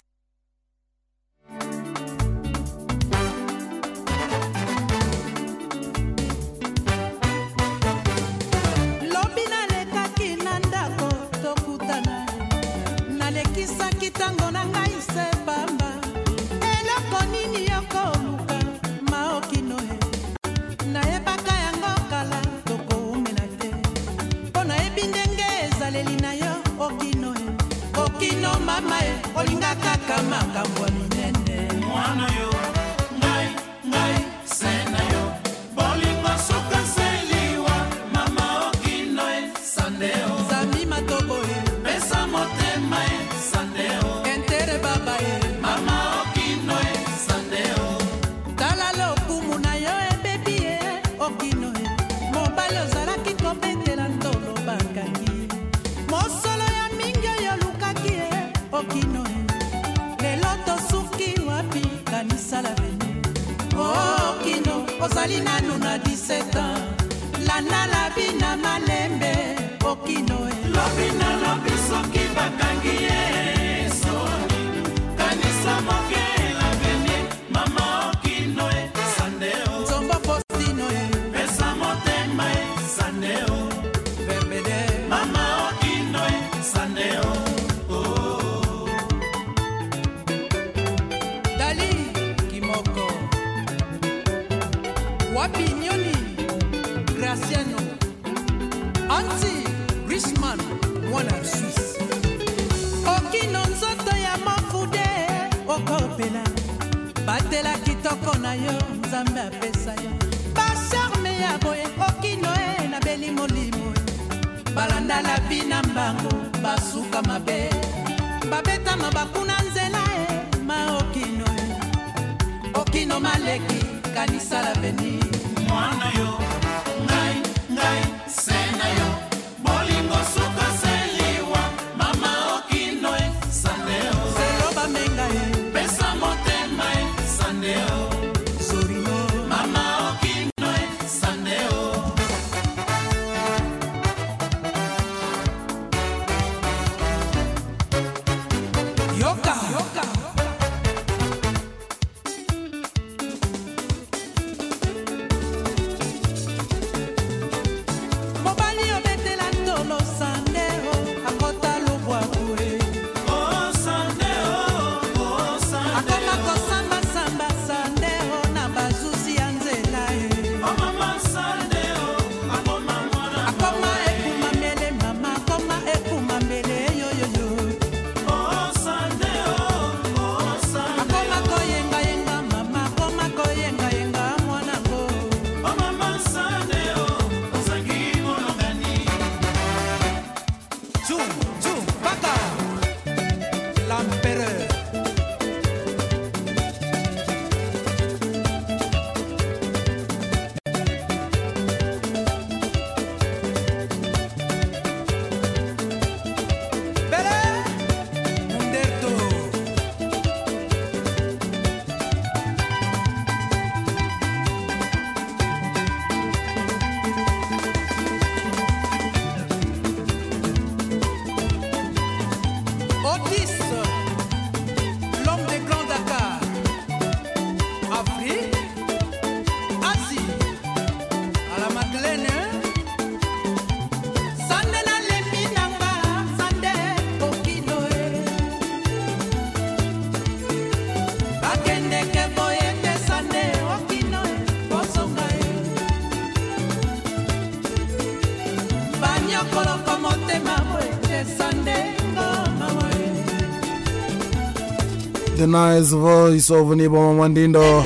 nice voice of Nyboma Mwandido.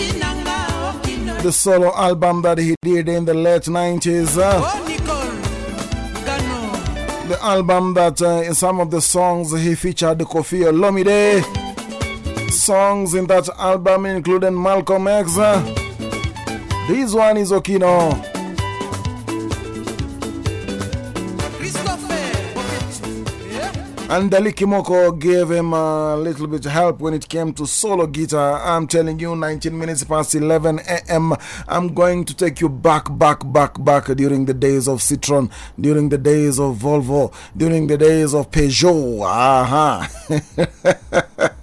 The solo album that he did in the late 90s. Uh, the album that uh, in some of the songs he featured Koffi Olomide. Songs in that album including Malcolm X. Uh, this one is Okino. And Dally Kimoko gave him a little bit of help when it came to solo guitar. I'm telling you, 19 minutes past 11 a.m. I'm going to take you back, back, back, back during the days of Citroen, during the days of Volvo, during the days of Peugeot. Aha.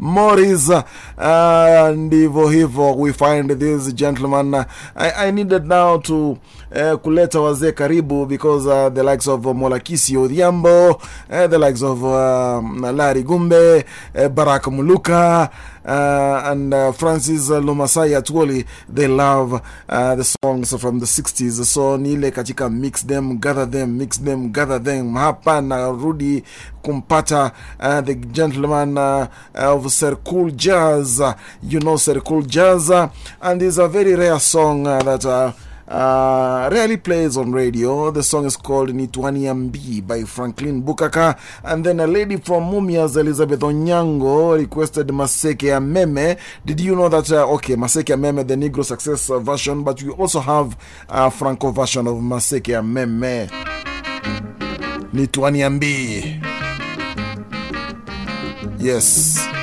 Morris. Uh, ndivyo hivyo we find this gentleman. I, I needed now to uh, kuleta wazee karibu because uh, the likes of Molakisi Odhiambo uh, the likes of uh, Larry Gumbe uh, Barack Muluka uh, and uh, Francis Lomasai Atwoli they love uh, the songs from the 60s so nile katika mix them gather them mix them gather them. Hapa narudi kumpata uh, the gentleman uh, of Circle Jazz. You know Circle Jazz and it's a very rare song uh, that uh, uh, rarely plays on radio. The song is called Nitwaniambi by Franklin Boukaka. And then a lady from Mumias, Elizabeth Onyango, requested Maseke Ameme. Did you know that? Uh, okay, Maseke Ameme, the Negro Success version, but we also have a Franco version of Maseke Ameme. Nitwaniambi. Yes.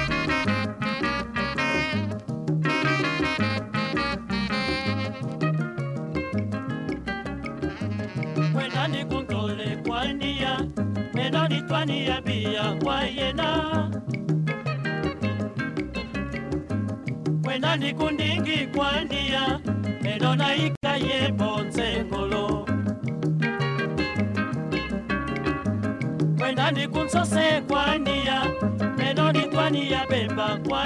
Twani ya bia kwa yena Kwenani kundingi kwania Menona ikaye bonze ngolo. Kwenani kunsose kwania Menoni twani ya bemba kwa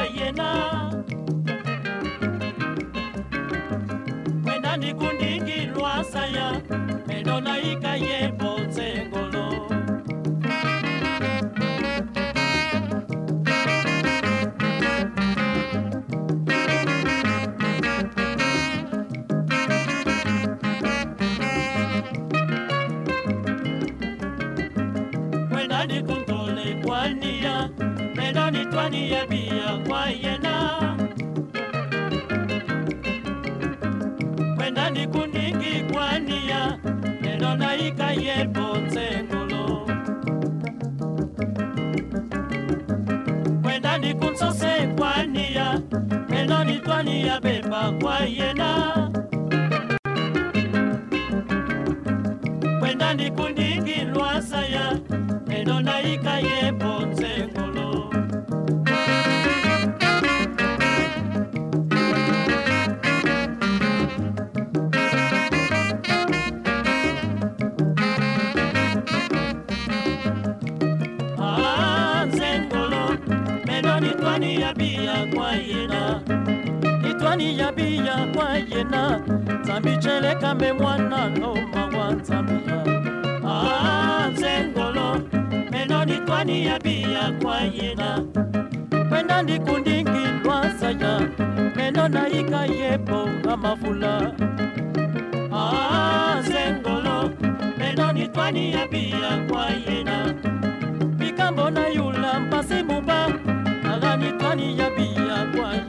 Twani ya bia kwa yena Kwenani kundingi kwania Menona ikaye bonze ngolo. Kwenani kunsose kwania Menoni twani ya bemba kwa yena Kwenani kundingi lwasaya Menona ikaye bonze ngolo. nzengolo nitwani ya bia kwa yena. Nzambi celekambe mwana loma wa nzambia nzengolo meno nitwani ya ah, bia kwa yena. Kwenda ndikundingi lwasaya meno naika yepo nga mafula. Ah, nzengolo meno nitwani ya bia kwa yena. Mikambo na yula mpasi muba agani twani ya bia kwa yena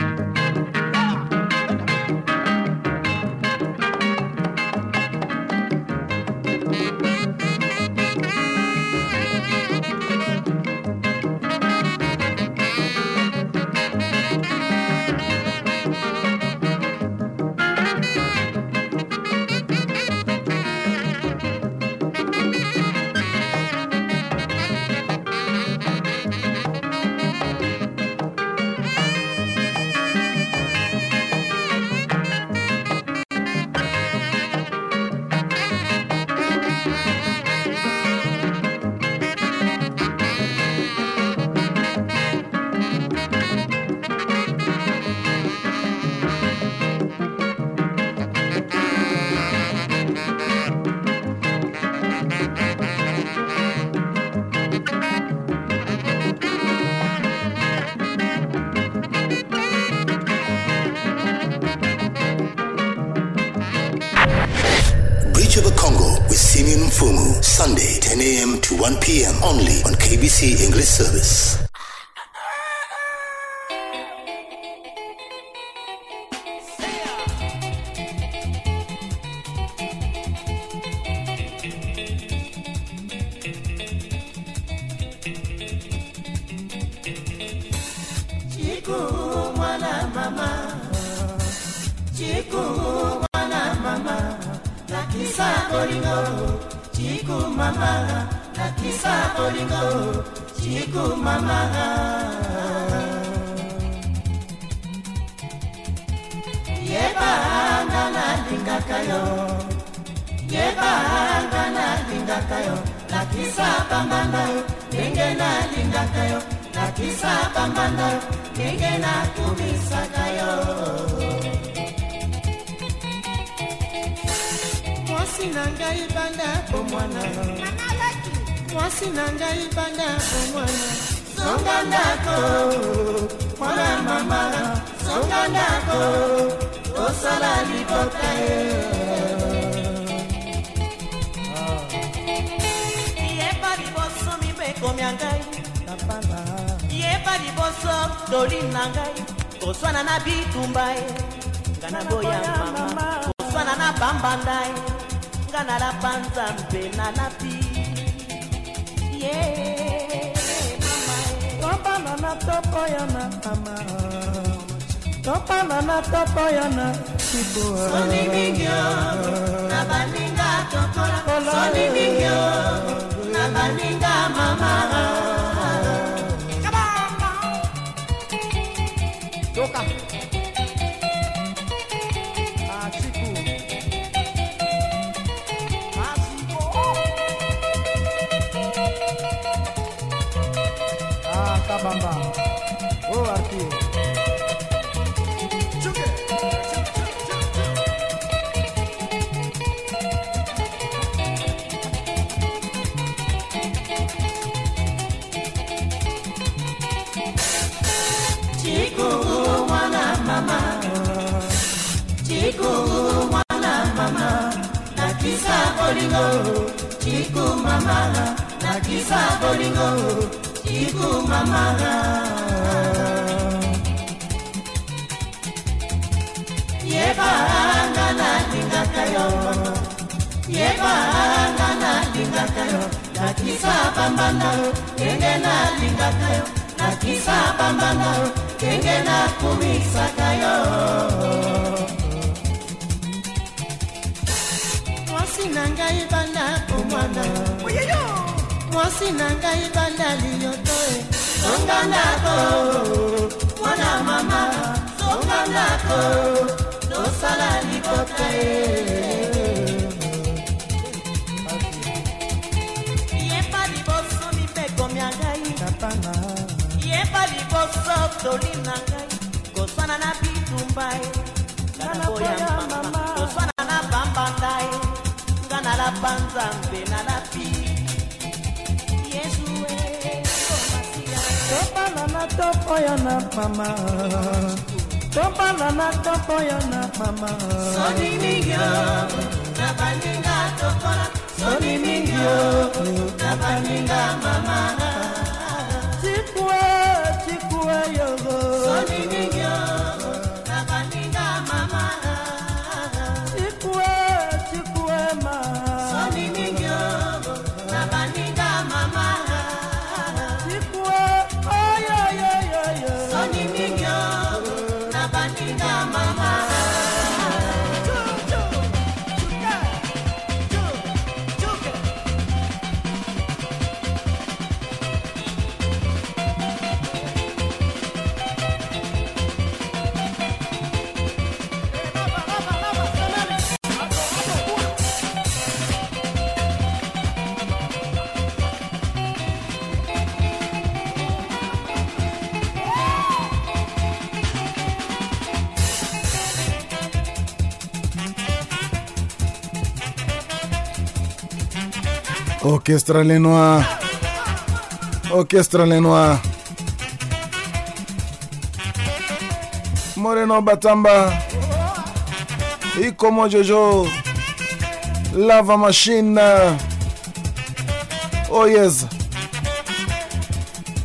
p.m. only on KBC English Service. Chiku mwana mama Nakisa bolingo Chiku mama Nakisa bolingo. Chiku mama. Yebanga nalingaka yo. Yebanga nalingaka yo. Nakisa bambanda Ndenge nalingaka yo. Nakisa bambanda ndenge nakumisaka yo mwasi na ngai banda omwana mwasi na ngai banda omwana zonga ndako mwana mama. Zonga ndako tosala libota ye. Mibekomi ya ngai. Yeba liboso toli na ngai. Koswana na bitumba ye. Nga na boya mama. Koswana na bambanda ye nga nalapa nzambe nalapi ye. Topana na tokoya na mama. Topana na tokoya na kiboaolibingio na baninga tokola olibingio na baninga mama. Bolingo Chiku mama Nakisa bolingo Chiku mama. Yebanga nalingaka yo Yebanga nalingaka yo Nakisa bambanda Ndenge nalingaka yo nakisa bambanda ndenge nakumisaka yo mwasi na ngai banda omwana mwasi na ngai banda liyoto e. Songa ndako mwana mama songa ndako tosala libota e. Yeba liboso mibeko mya ngai. Yeba liboso toli na ngai. Koswana na bitumba ye nga na boya mama. koswana na bambanda apa nzambe nalapi yesue oh, tobala na toko yo na mama. Tobala na toko yo na mama. Soni mingi yo na baninga tokola soni mingi yo na baninga mama. Orchestra Lenoir. Orchestra Lenoir. Moreno Batamba. Ikomo Jojo. Lava Machine. Oh, yes.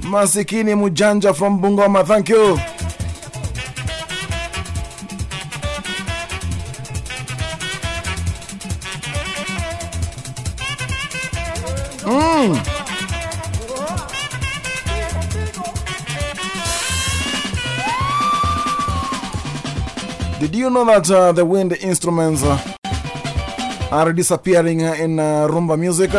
Masikini Mujanja from Bungoma, thank you. Know that uh, the wind instruments uh, are disappearing uh, in uh, rumba music?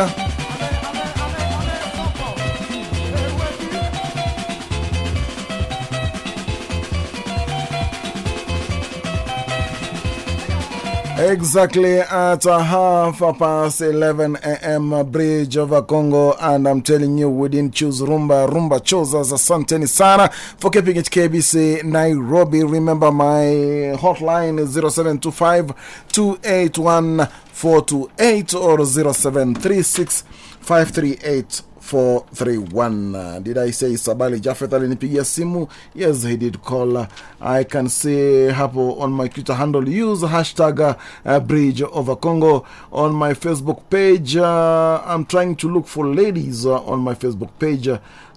Exactly at half past 11 a.m. Bridge over Congo, and I'm telling you, we didn't choose Rumba. Rumba chose us. Asanteni sana for keeping it KBC Nairobi. Remember, my hotline is 0725 281 428 or 0736 538 431. Uh, did I say Sabali Jafet alinipigia simu? Yes, he did call. I can see hapo on my Twitter handle. Use hashtag uh, bridge over Congo. On my Facebook page, uh, I'm trying to look for ladies uh, on my Facebook page.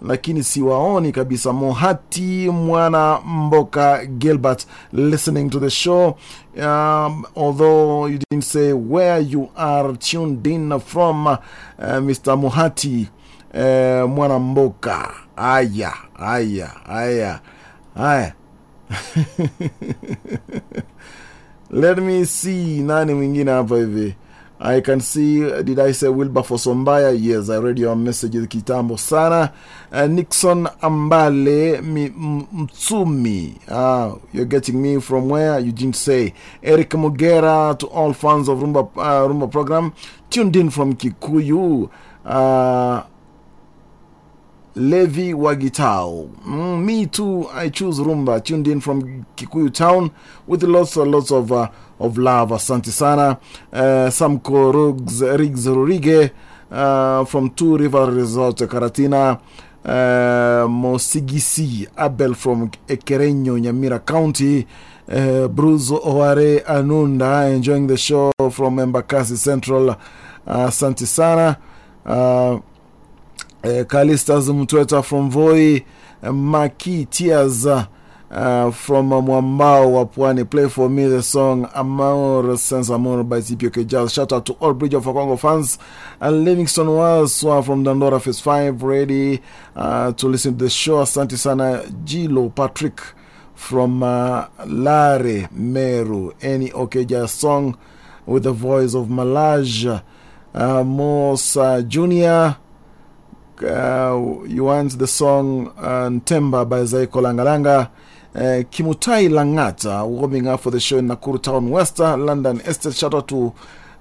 Lakini siwaoni kabisa. Mohati Mwana Mboka Gilbert listening to the show. Um, although you didn't say where you are tuned in from, uh, Mr. Mohati eh, mwana mboka aya aya aya aya let me see nani mwingine hapa hivi I can see, did I say Wilberforce Ombaya? Yes, I read your message kitambo sana. Uh, Nixon Ambale mi, Mtsumi. uh, you're getting me from where? You didn't say. Eric Mugera to all fans of Rumba, uh, Rumba program. Tuned in from Kikuyu. Uh, Levi Wagitao. Mm, me too, I choose Rumba, tuned in from Kikuyu town with lots and lots of, uh, of love. Asante sana. Uh, Samko Rugs, Riggs Rurige uh, from Two River Resort, Karatina. Uh, Mosigisi Abel from Ekerenyo, Nyamira County. Uh, Bruce Oare Anunda enjoying the show from Embakasi Central. Uh, sana. Uh, Uh, Kalistas Mtweta from Voi, uh, Maki Tears uh, from uh, Mwambao wa Pwani. Play for me the song Amor Sense Amor by TPOK Jazz. Shout out to all Bridge of Congo fans. And Livingston Waswa from Dandora Phase 5, ready uh, to listen to the show. Asante sana Gilo Patrick from uh, Lare Meru. Any OK Jazz song with the voice of Malaj uh, Mosa Jr. Uh, you the song uh, Ntemba by Zaiko Langalanga. Uh, Kimutai Langata warming up for the show in Nakuru Town West, London Estate. Shout out to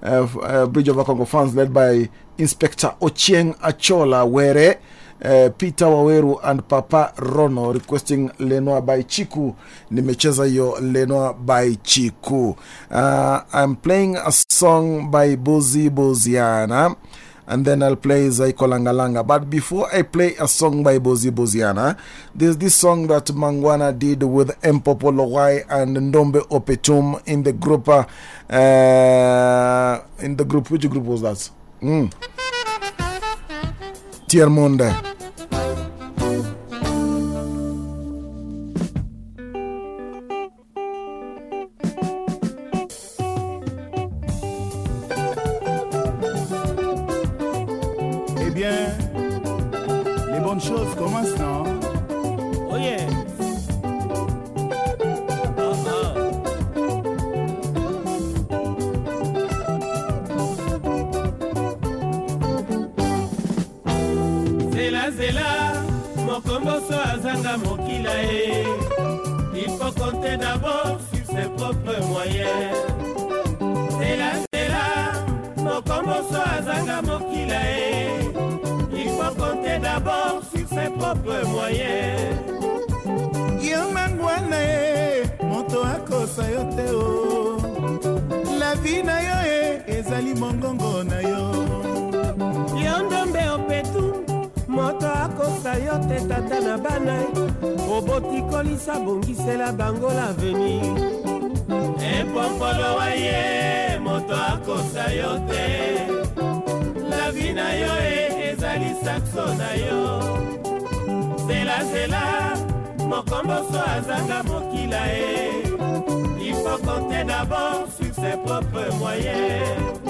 uh, uh, Bridge of Congo fans led by Inspector Ochieng Achola Were, uh, Peter Waweru, and Papa Rono requesting Lenoa by Chiku. Nimecheza hiyo Lenoa by Chiku. Uh, I'm playing a song by Bozi Boziana and then I'll play Zaiko Langalanga. But before I play a song by Bozi Boziana, there's this song that Mangwana did with Mpopo Lowai and Ndombe Opetum in the group. Uh, in the group, which group was that? Mm. Bien, les bonnes choses commencent, non? Oh yeah. Ah, ah. zelazela mokomboso azanga mokila ye. Il faut compter d'abord sur ses propres moyens. Zelazela mokomboso azanga mokila d'abord sur ses propres moyens. Yo mangwana ye moto akosa yo te o. Lavi na yo e ezali mongongo na yo. Yo ndombe opetu moto akosa yo te tata na bana obotikolisa bongisela bango laveni epompolo wa ye moto akosa yo te. Lavi na yo e ezali sakso na yo. Zelazela mokomboso azanga mokila ye. Il faut compter d'abord sur ses propres moyens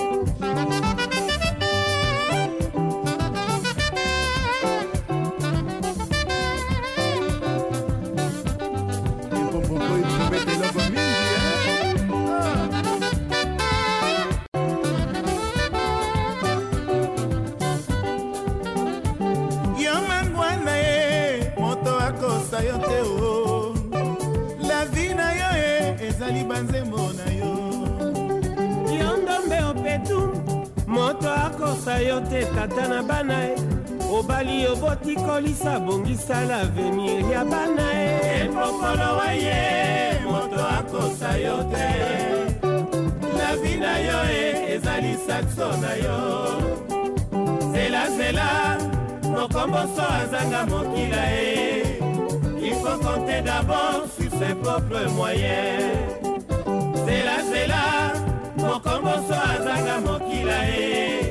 akosa yo te tata na bana ye obali oboti kolisa bongisa lavenir ya bana ye epokolo wa ye moto akosa yo te. Lavi na yo e ezali sakso na yo. Zelazela mokomboso azanga mokila ye faut compter d'abord sur ses propres moyens. Zelazela mokomboso azanga mokila ye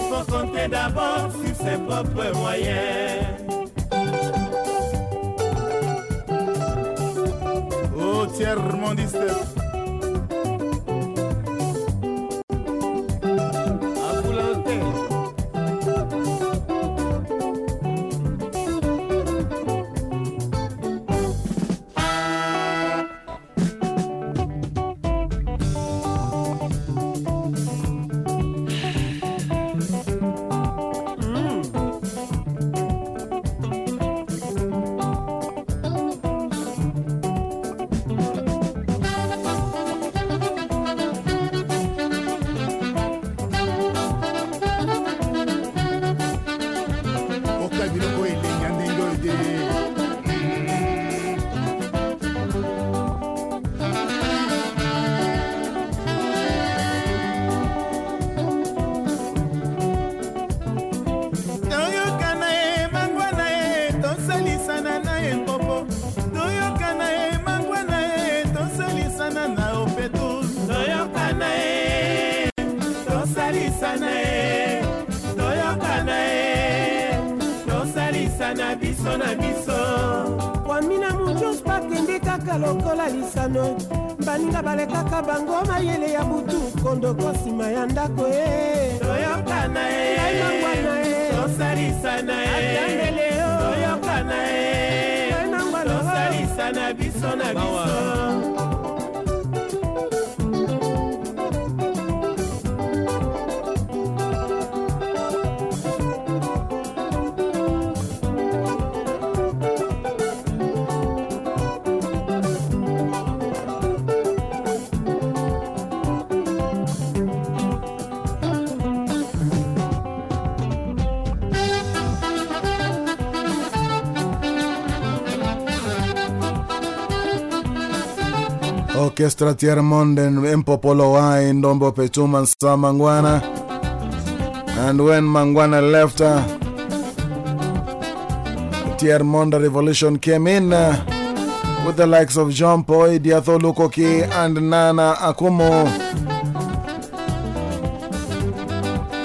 il faut compter d'abord sur ses propres moyens. Oh tiers mondiste Orchestra Tiermonden Empopolo Wai Ndombe Opetum Sam Mangwana. And when Mangwana left, uh, Tiers Monde Revolution came in uh, with the likes of Jean Paul, Diatho Lukoki, and Nana Akumu.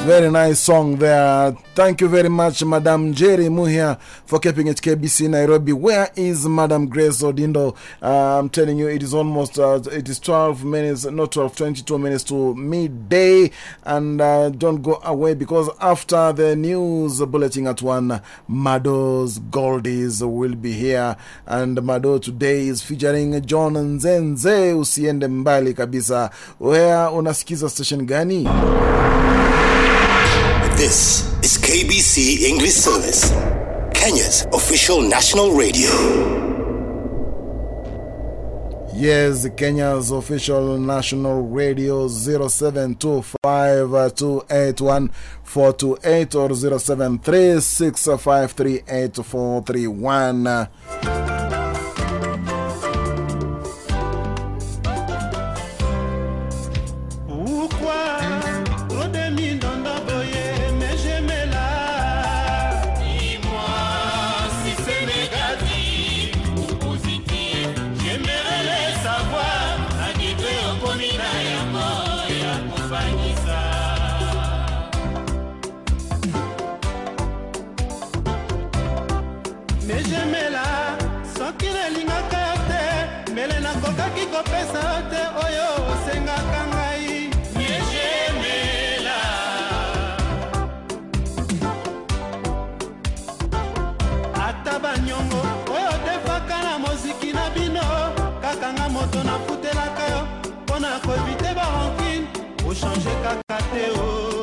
Very nice song there. Thank you very much, Madam Jerry Muhia, for keeping it KBC Nairobi. Where is Madam Grace Odindo? I'm telling you, it is almost uh, it is 12 minutes, not 12, 22 minutes to midday. And uh, don't go away because after the news bulletin at 1, Mado's Goldies will be here. And Mado today is featuring John Nzenze. Usiende mbali kabisa. Where unasikiza station gani? This is KBC English Service, Kenya's official national radio. Yes, Kenya's official national radio 0725281428 or 0736538431. changer KKTO.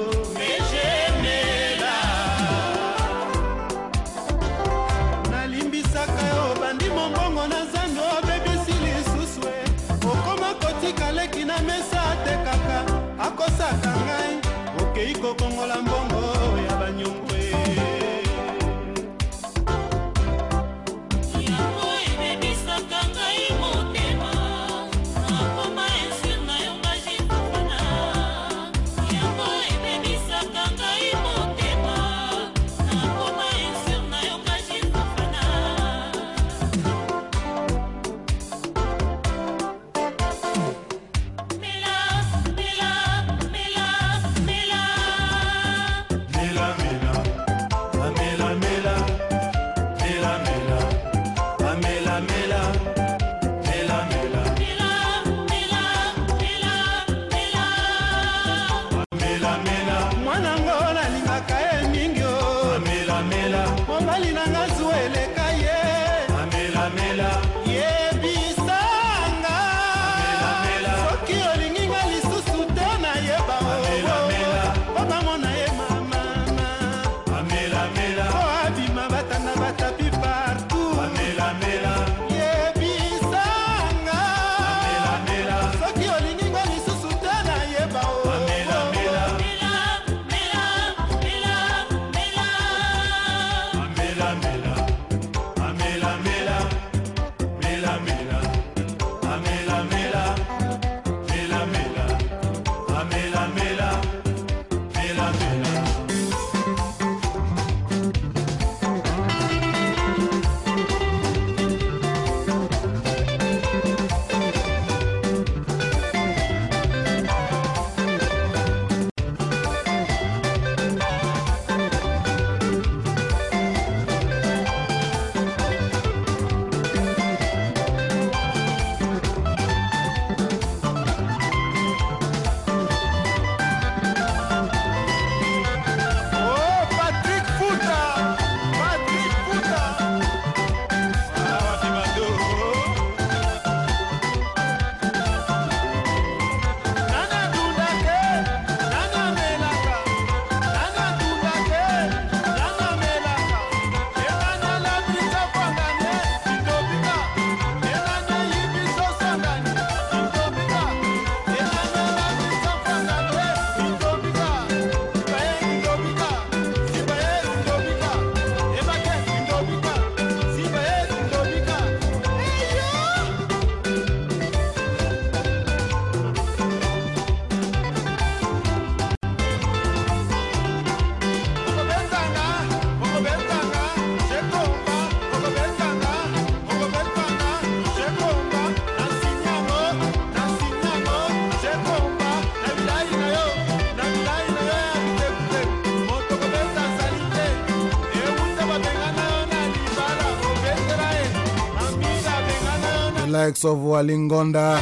likes of Walingonda,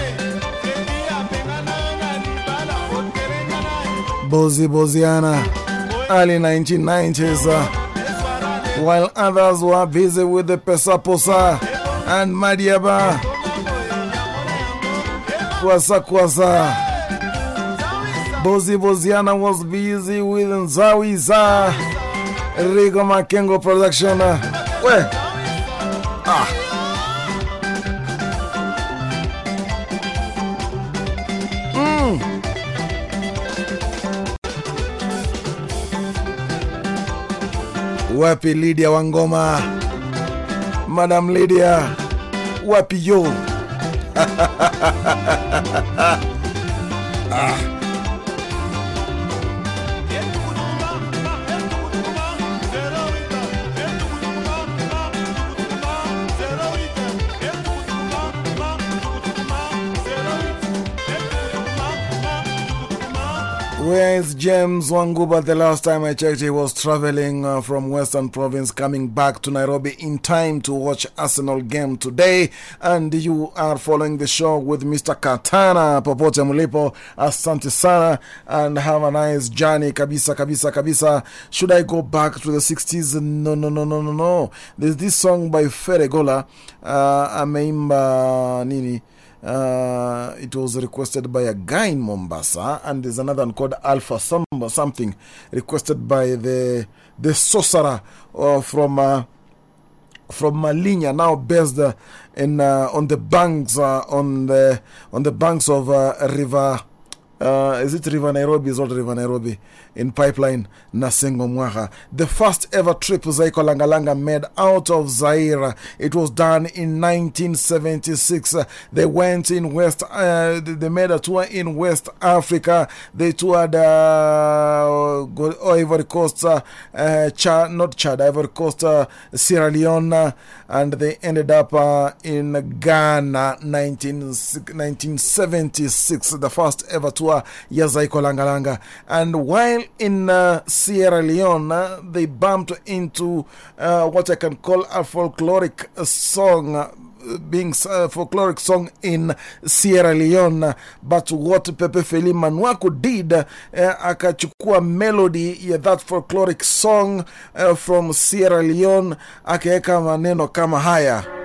Bozi Boziana, early 1990s, uh, while others were busy with the pesaposa and Madiaba, Kwasa Kwasa. Bozi Boziana was busy with Nzawiza, Rigo Makengo production. Uh, Wapi Lydia Wangoma? Madam Lydia, wapi yo? James Wanguba? The last time I checked, he was traveling uh, from Western Province, coming back to Nairobi in time to watch Arsenal game today. And you are following the show with Mr. Katana, Popote Mulipo, Asante Sana, and have a nice journey. Kabisa, Kabisa, Kabisa. Should I go back to the 60s? No, no, no, no, no, no. There's this song by Ferre Gola, uh, Ameimba Nini. Uh, it was requested by a guy in Mombasa, and there's another one called Alpha Samba, something requested by the the sorcerer uh, from uh, from now based uh, in on the banks on the on the banks of River. Is it River Nairobi? Is not River Nairobi in pipeline Nasengo Mwaha. The first ever trip Zaiko Langalanga made out of Zaire. It was done in 1976. Uh, they went in West, uh, they made a tour in West Africa. They toured uh, Ivory Coast, uh, Chad, not Chad, Ivory Coast, uh, Sierra Leone, and they ended up in Ghana 19, 1976. The first ever tour ya Zaiko Langalanga. And while in uh, Sierra Leone, uh, they bumped into uh, what I can call a folkloric song. Being a folkloric song in Sierra Leone, but what Pepe Felly Manuaku did, akachukua melody ya that folkloric song from Sierra Leone, akaweka maneno kama haya.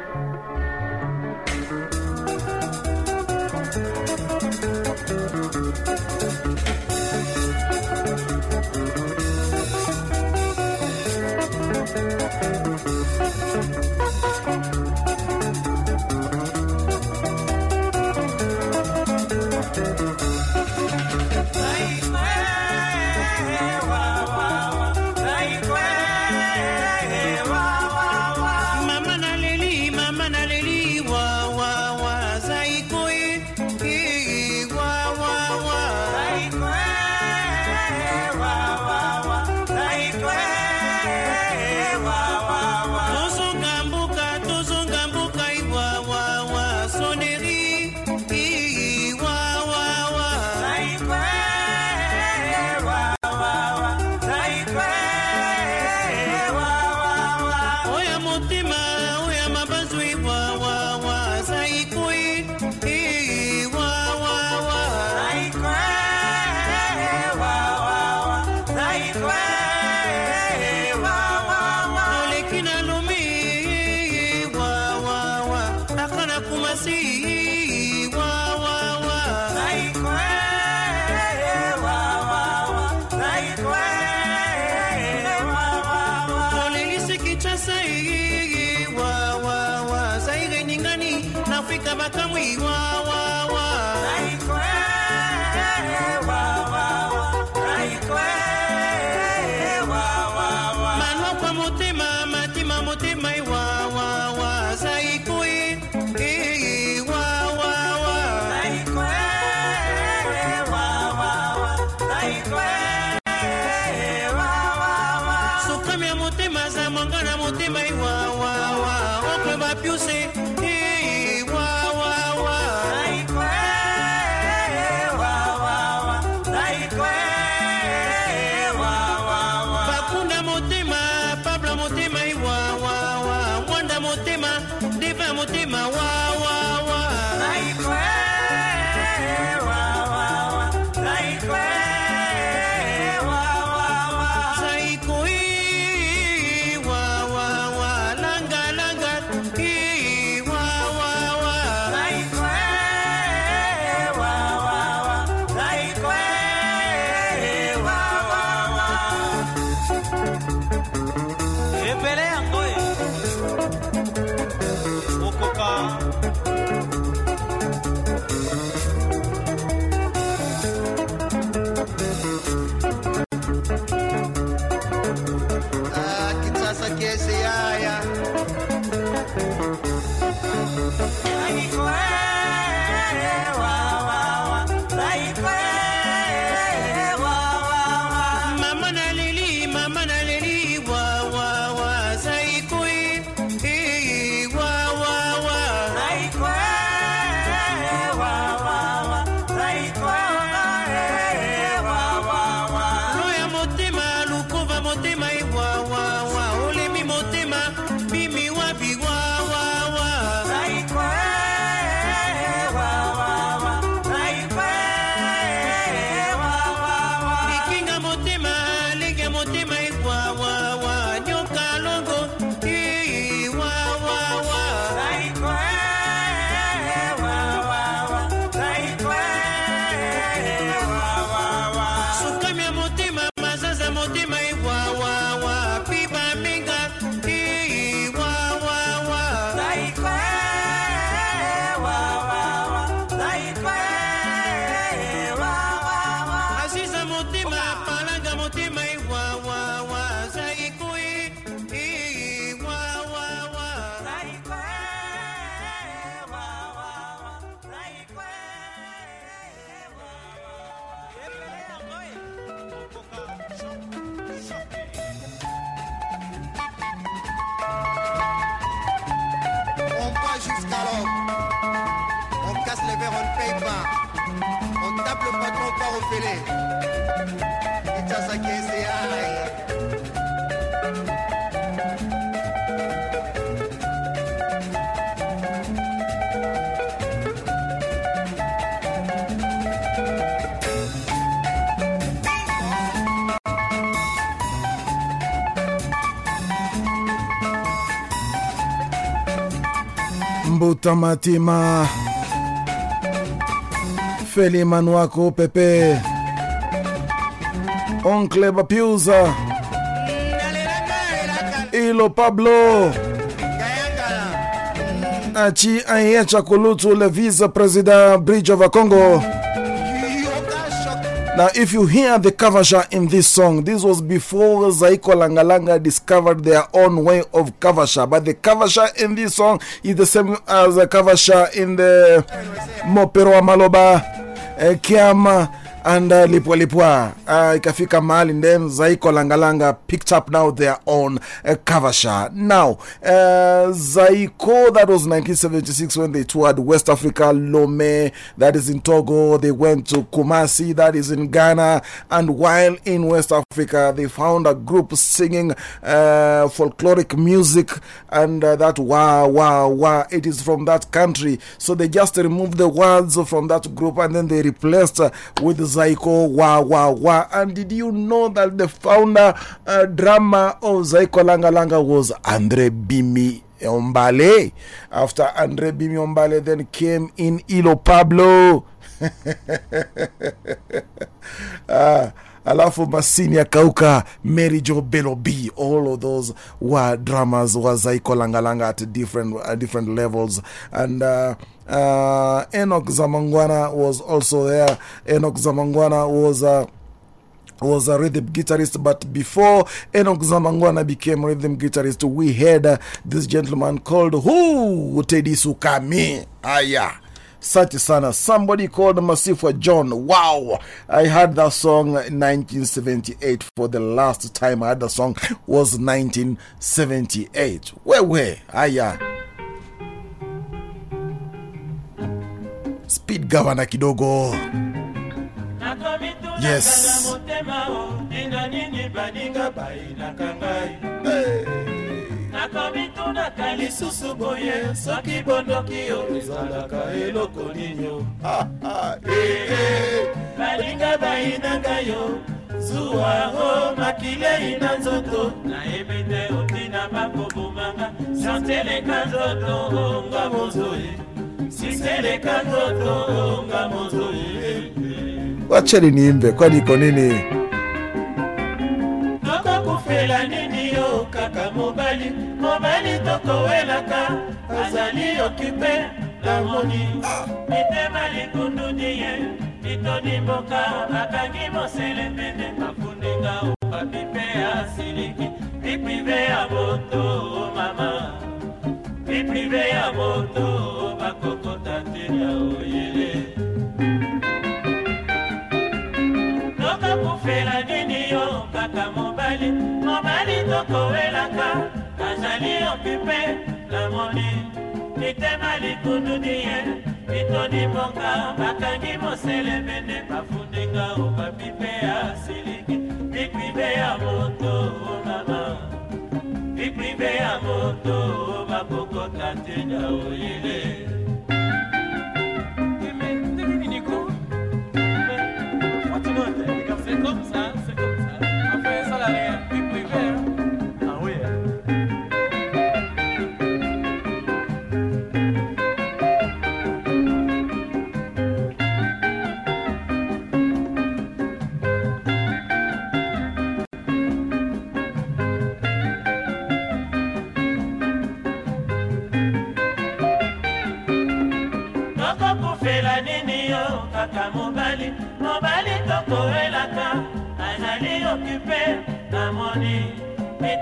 Tamatima, Feliman wako Pepe, Oncle bapiusa Ilo Pablo. Achi Aiacha Kulutu, le vice-président Bridge of Congo. Now, if you hear the cavacha in this song, this was before Zaiko Langalanga discovered their own way of cavacha. But the cavacha in this song is the same as the cavacha in the Mopero Maloba, uh, Kiama, and Lipwa Lipwa. Uh, ikafika mahali then Zaiko Langalanga picked up now their own cavacha. Now, uh, Zaiko, that was 1976 when they toured West Africa, Lome, that is in Togo. They went to Kumasi, that is in Ghana. And while in West Africa, they found a group singing uh, folkloric music and uh, that wah, wah, wah. It is from that country. So they just removed the words from that group and then they replaced uh, with Zaiko, wah, wah, wah. And did you know that the founder uh, drama of Zaiko Langa Langa was Andre Bimi Ombale? After Andre Bimi Ombale then came in Ilo Pablo. Ah, alafu masini akauka mary jo belob all of those were dramas wa zaiko langalanga at different, uh, different levels and uh, uh, enoch zamangwana was also there enoch zamangwana was uh, was a rhythm guitarist, but before enok Zamangwana became rhythm guitarist, we had uh, this gentleman called who Teddy Sukami. Aya. Such sana. Somebody called Masifwa John. Wow. I had that song in 1978 for the last time I had the song was 1978. Where where? Ah, Aya. Speed governor kidogo. Yes. motema nakomitunaka lisusu boye soki bondoki yo. Ezalaka eloko nini balinga bayinanga yo. Zuwa o makilei na nzoto. Nayebi te otina bakobomanga santeleka nzoto onga mozoye siseleka nzoto onga mozoye Wacheni niimbe, kwani iko nini? tokokufela nini yo kaka mobali mobali tokowelaka azali okipe namoni mitema likundudi ye litoni mboka bakangi mosele pene bafundinga opapi mpe ya siliki biprive ya moto mama. Biprive ya moto bakokota te ya oyele. Tokokufela nini yo kaka mobali. Mobali tokowelaka azali okipe namoni mitema likundudi ye. Mitoni mboka bakangi mosele mene bafundinga opapi mpe ya siliki. Bikribe ya moto mama bikribe ya moto bakokota te na oyele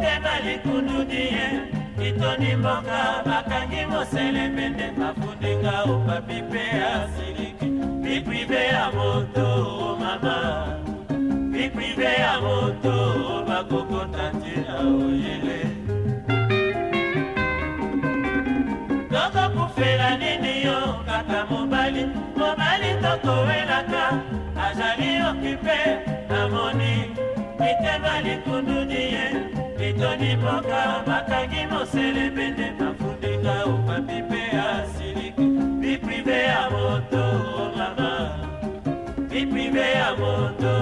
mitema likundudi ye kitoni mboka bakangi mosele pende bafundinga opapi mpe ya siliki biprive ya moto mama. Biprive ya moto bakokota ntina oyele. Tokokufela nini yo kaka mobali? Kowelaka azali okipe namoni. Mitema likundudi ye litoni mboka bakangi moselebende bafundika opapi mpe asiliki. Biprive ya moto mama. Biprive ya moto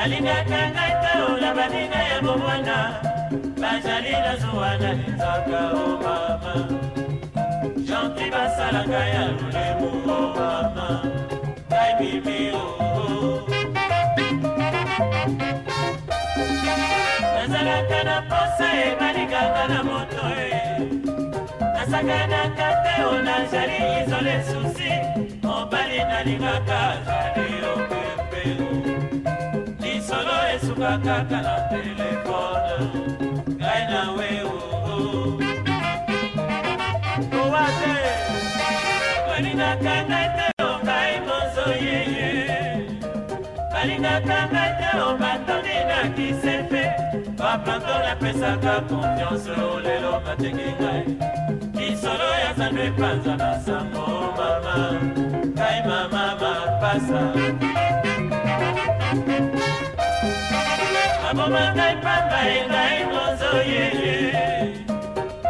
balingaka ngai na baninga ya bomwana bazali na zuwa na linzaka o mama. Janti basalaka ya lolemo o mama. Ngai mimi o nazalaka na posa e balingaka na moto e nasakanaka te o nazali izole susi. Mobali nalingaka azali opepe esuka kaka na telefone. Ngai nawe owa te. Balingaka ngai te o ngai mozoyeye balingaka ngai te o batondi na kisepe. Baplanto napesaka konfiance lelo batengi ngai. Lisolo ya zando epanza na sango mama. Ngai mama mapasa aboma ngai pamba e ngai mozoyeye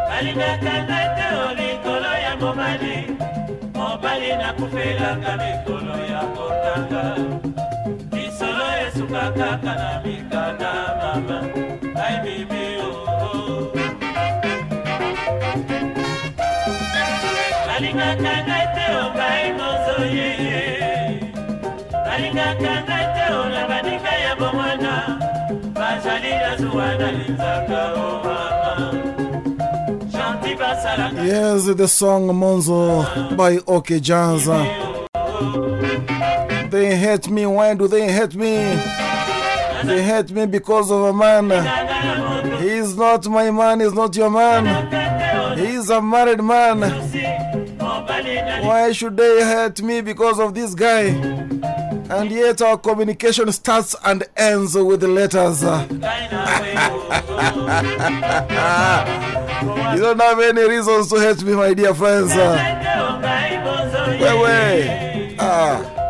balingaka ngai te o likolo ya mobali. Mobali nakufelaka mikolo ya kotanga. Lisolo esuka kaka na mikanda mama. Ngai mimi oo balingaka ngai te o ngai mozoyeye balingaka ngai te o na baninga ya bomwana Yes, the song Monzo by OK Jazz. They hate me. Why do they hate me? They hate me because of a man. He's not my man, he's not your man. He's a married man. Why should they hate me because of this guy? And yet our communication starts and ends with the letters. you don't have any reasons to hate me, my dear friends. Wait, wait. Ah.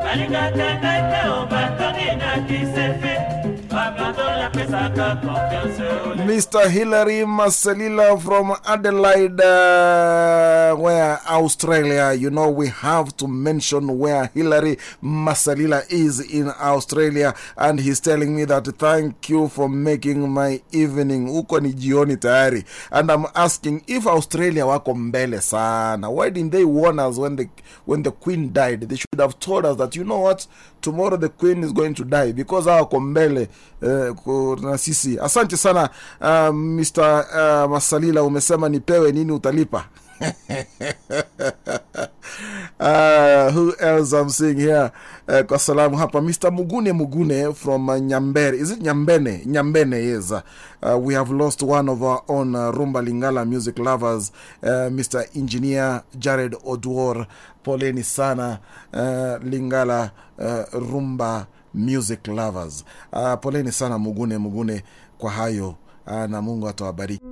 Mr. Hilary Maselila from Adelaide, uh, where Australia. You know, we have to mention where Hilary Masalila is in Australia, and he's telling me that thank you for making my evening. Uko ni jioni tayari. And I'm asking if Australia wako mbele sana. Why didn't they warn us when the, when the Queen died? They should have told us that, you know what, tomorrow the Queen is going to die because hawako mbele uh, na sisi. Asante sana uh, Mr. Uh, Masalila, umesema nipewe nini utalipa? uh, who else I'm seeing here? Uh, kwa salamu hapa Mr. Mugune Mugune from uh, Nyambere. Is it Nyambene? Nyambene, yes. Uh, we have lost one of our own uh, Rumba Lingala music lovers, uh, Mr. Engineer Jared Odwor. Poleni sana uh, Lingala uh, Rumba music lovers. Uh, poleni sana Mugune Mugune kwa hayo na Mungu atawabariki.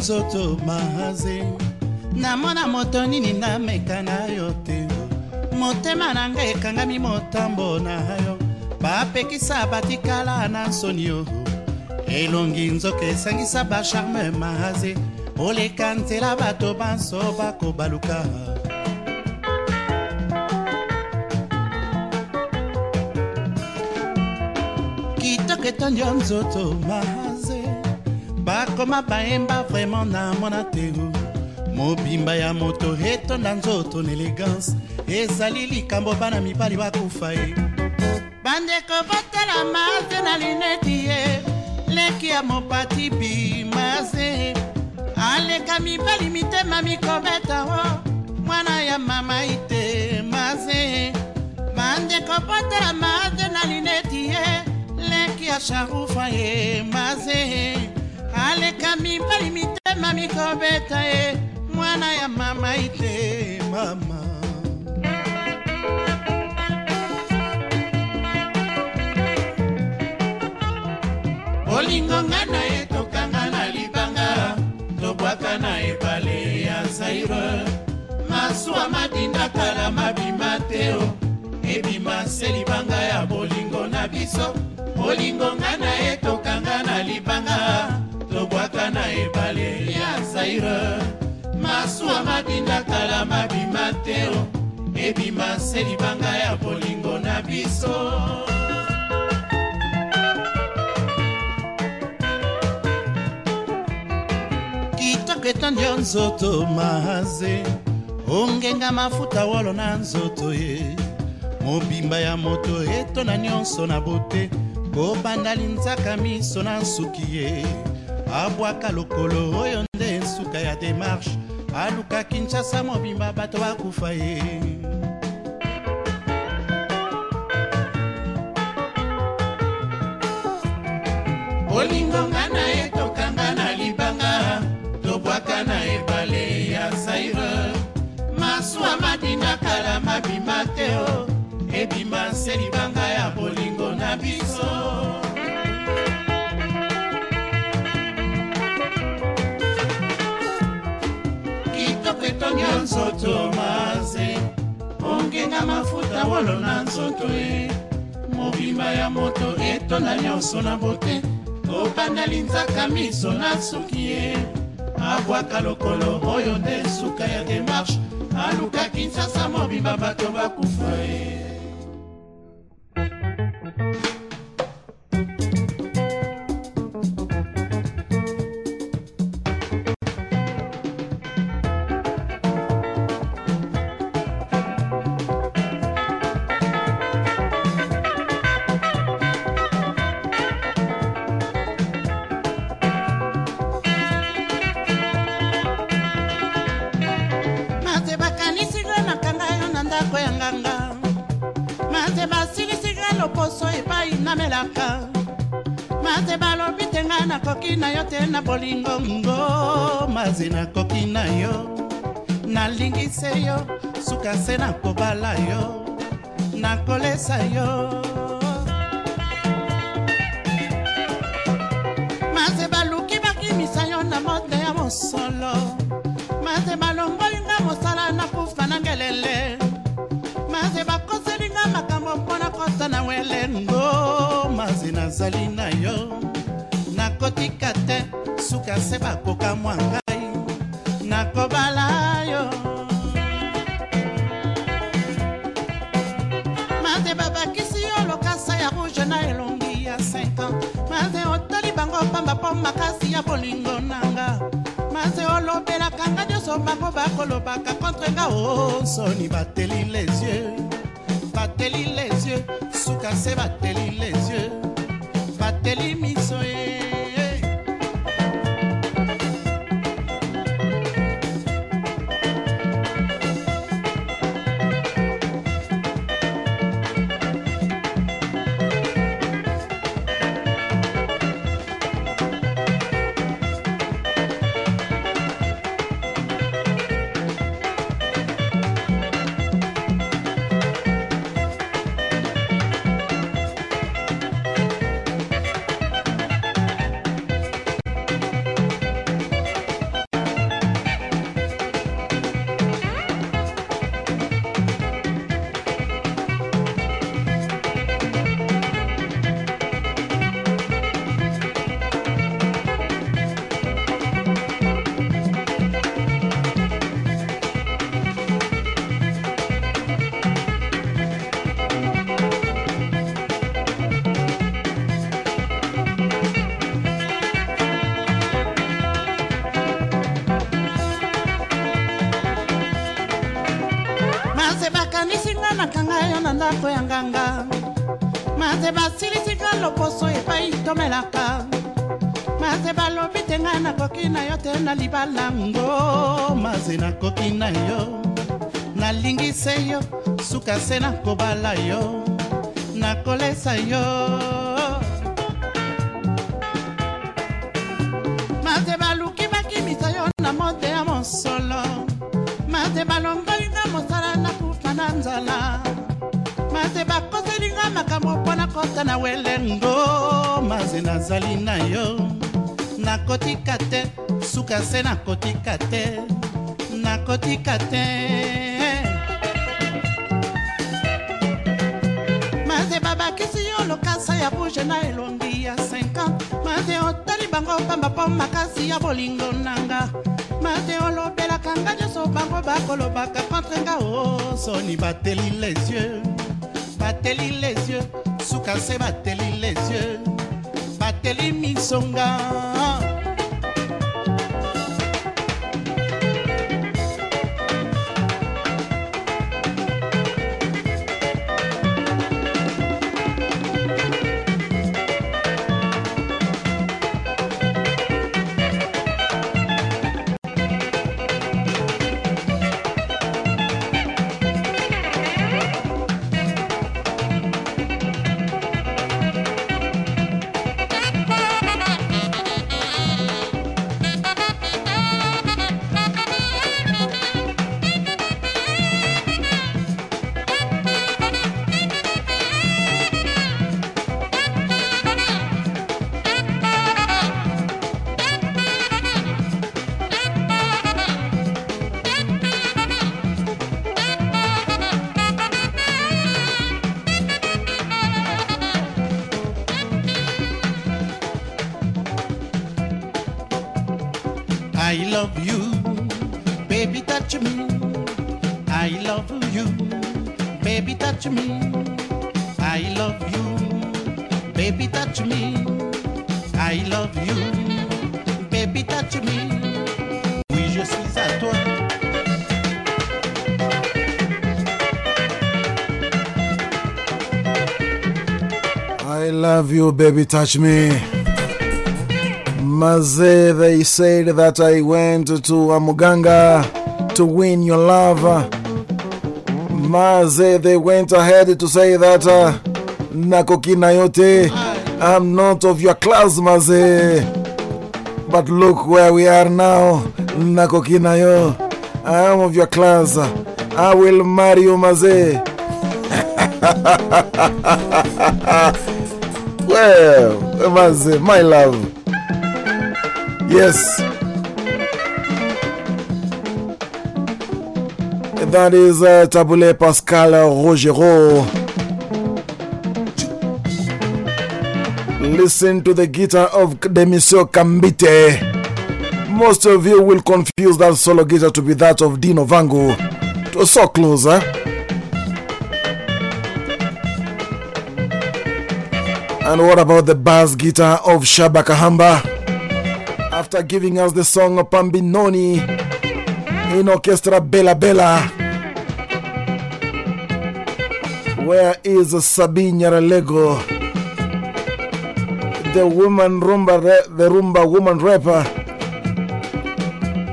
nzoto mahaze. Namona moto nini nameka na yo te. Motema na ngai ekangami motambo na yo bapekisa batikala na nsoni yo elongi nzoka esangisa bacharme mahaze oleka nzela bato banso bakobaluka. Kitoko etondi yo nzoto mahaze bakoma bayemba vraimen namona te mobimba ya moto etonda nzoto na elegance ezali likambo bana mibali bakufa ye bandeko botala maze na lineti ye. Leki ya mopati bimaze aleka mibali mitema mikobeta o mwana ya mama ite maze. Bandeko potela maze na lineti ye. Leki ya sharufa ye maze. Aleka mibali mitema mikobeta ye. Mwana ya mama ite mama bolingo nga na ye tokanga na libanga tobwaka na ebale ya zaire. Masuwa madinda kala mabima te o ebima se libanga ya bolingo na biso. Bolingo nga na ye tokanga na libanga tobwaka na ebale ya zaire. Masuwa madinda kala mabima te o ebima se libanga ya bolingo na biso etondi yo nzoto maze ongenga mafuta wolo na nzoto ye. Mobimba ya moto etona nyonso na bote. Kobanda linzaka miso na nsuki ye. Abwaka lokolo oyo nde nsuka ya demarshe aluka kinshasa mobimba bato bakufa ye. Bolingo nga na ye tokanga na libanga ebima se libanga ya bolingo na biso. Kitoko etondi ya nzoto maze. Ongenga mafuta wolo na nzoto ye mobimba ya moto etonda nyonso na bote. Tobanda linzaka miso na suki ye abwaka lokolo oyo nde suka ya demarshe aluka kinsasa mobimba bato bakufa ye suka se nakobala yo nakolesa yo na yo te na libala ngo maze nakoki na yo. Nalingi se yo suka se nakobala yo. Nakolesa yo suka se nakotika te nakotika te maze babakisi yo lokasa ya rouge na elongi ya 50 maze otali bango pamba mpo makasi ya bolingo nanga. Maze olobelaka nga nyonso bango bakolobaka contre nga o soni bateli les yeux. Bateli les yeux suka se bateli les yeux. Bateli misonga I love you, baby, touch me. I love you, baby, touch me. I love you, baby, touch me. I love you, baby, touch me. Oui, je suis à toi. I love you, baby, touch me. Maze, they said that I went to Amuganga to win your love. Maze, they went ahead to say that uh, Nakokina yote, I'm not of your class, Maze. But look where we are now, Nakokina yo. I am of your class. I will marry you, Maze. well, Maze, my love. Yes. That is uh, Tabule Pascal Rochereau. Listen to the guitar of Demisio Kambite. Most of you will confuse that solo guitar to be that of Dino Vangu. It was so close, huh? And what about the bass guitar of Shaba Kahamba? After giving us the song Pambinoni in Orchestra Bella Bella. Where is Sabine Lego? The woman rumba, the rumba woman rapper.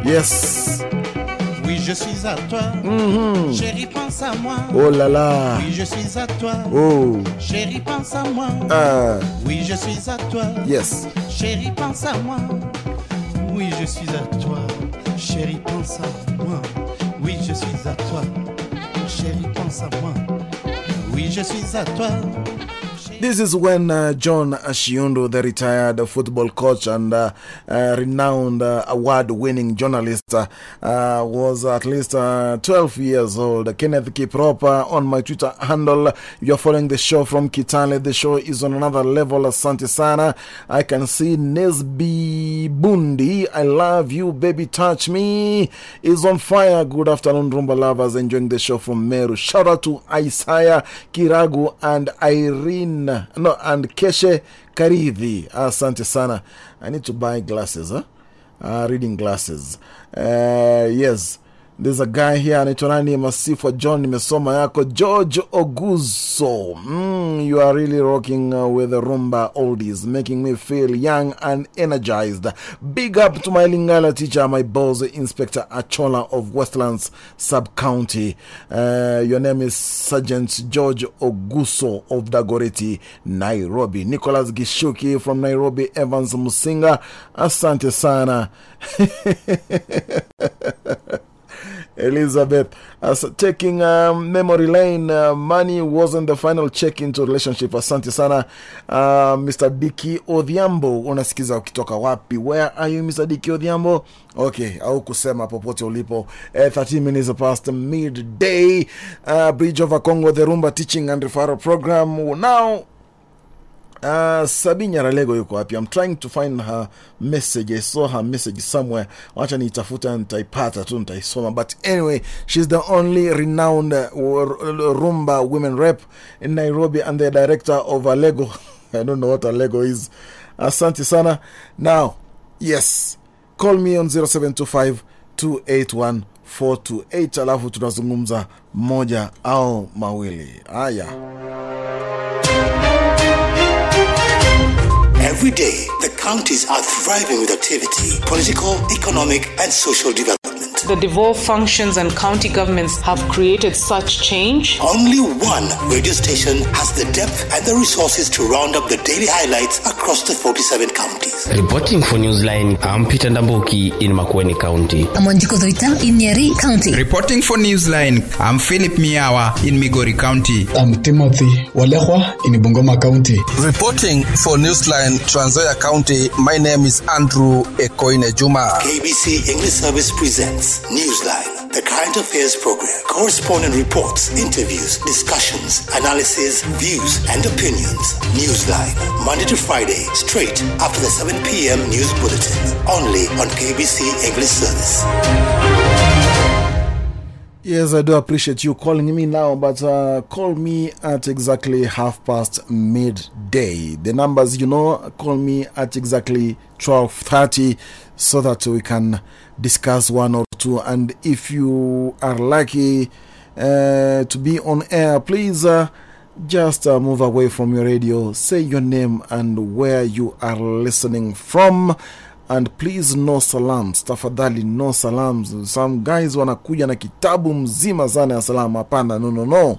Yes. Oui, je suis à toi. Mhm. Chérie, pense à moi. Oh là là. Oui, je suis à toi. Oh. Chérie, pense à moi. Ah. Oui, je suis à toi. Yes. Chérie, pense à moi. Oui, je suis à toi. Chérie, pense à moi. Oui, je suis à toi. Chérie, pense à moi. Oui, je suis à toi. This is when uh, John Ashiondo, the retired football coach and uh, uh, renowned uh, award winning journalist, uh, was at least uh, 12 years old. Kenneth Kipropa on my Twitter handle. You're following the show from Kitale. The show is on another level. Asante Sana. I can see Nesby Bundi. I love you, baby. Touch me. Is on fire. Good afternoon, Rumba lovers. Enjoying the show from Meru. Shout out to Isaiah Kiragu and Irene. No, and Keshe Karidhi. Asante Sana. I need to buy glasses, huh? Uh, reading glasses. Uh, yes. There's a guy here anaitwa nani Masifwa John, nimesoma yako George Oguso. Mm, you are really rocking uh, with the rumba oldies, making me feel young and energized. Big up to my Lingala teacher, my boss, Inspector Achola of Westlands Sub County. Uh, your name is Sergeant George Oguso of Dagoretti, Nairobi. Nicholas Gishuki from Nairobi, Evans Musinga. Asante sana. Elizabeth, as taking um, memory lane, uh, money wasn't the final check into relationship. Asante sana uh, Mr. Diki Odhiambo, unasikiza ukitoka wapi? Where are you Mr. Diki Odhiambo? Okay, au kusema popote ulipo. Uh, 13 minutes past midday. Uh, Bridge over Congo, the Rumba Teaching and Referral Program. Now, Uh, Sabi Nyaralego yuko wapi? I'm trying to find her message. I saw her message somewhere. Wacha niitafuta nitaipata tu nitaisoma. But anyway, she's the only renowned uh, Rumba women rep in Nairobi and the director of Alego. I don't know what Alego is. Asante sana. Now, yes, call me on 0725 281 428 alafu tunazungumza moja au mawili. Haya. Every day, counties are thriving with activity, political, economic, and social development. The devolved functions and county governments have created such change. Only one radio station has the depth and the resources to round up the daily highlights across the 47 counties. Reporting for Newsline, I'm Peter Ndambuki in Makueni County. I'm Wanjiko Zoita in Nyeri County. Reporting for Newsline, I'm Philip Miawa in Migori County. I'm Timothy Walehwa in Bungoma County. Reporting for Newsline, Trans Nzoia County, my name is Andrew Ekoine Juma. KBC English Service presents Newsline, the current affairs program. Correspondent reports, interviews, discussions, analysis, views, and opinions. Newsline, Monday to Friday, straight after the 7 p.m. news bulletin. Only on KBC English Service. Yes, I do appreciate you calling me now, but uh, call me at exactly half past midday. The numbers, you know, call me at exactly 12.30 so that we can discuss one or two. And if you are lucky uh, to be on air, please uh, just uh, move away from your radio, say your name and where you are listening from. And please no salams, tafadhali no salams. Some guys wanakuja na kitabu mzima sana ya salamu. Hapana, no, no, no.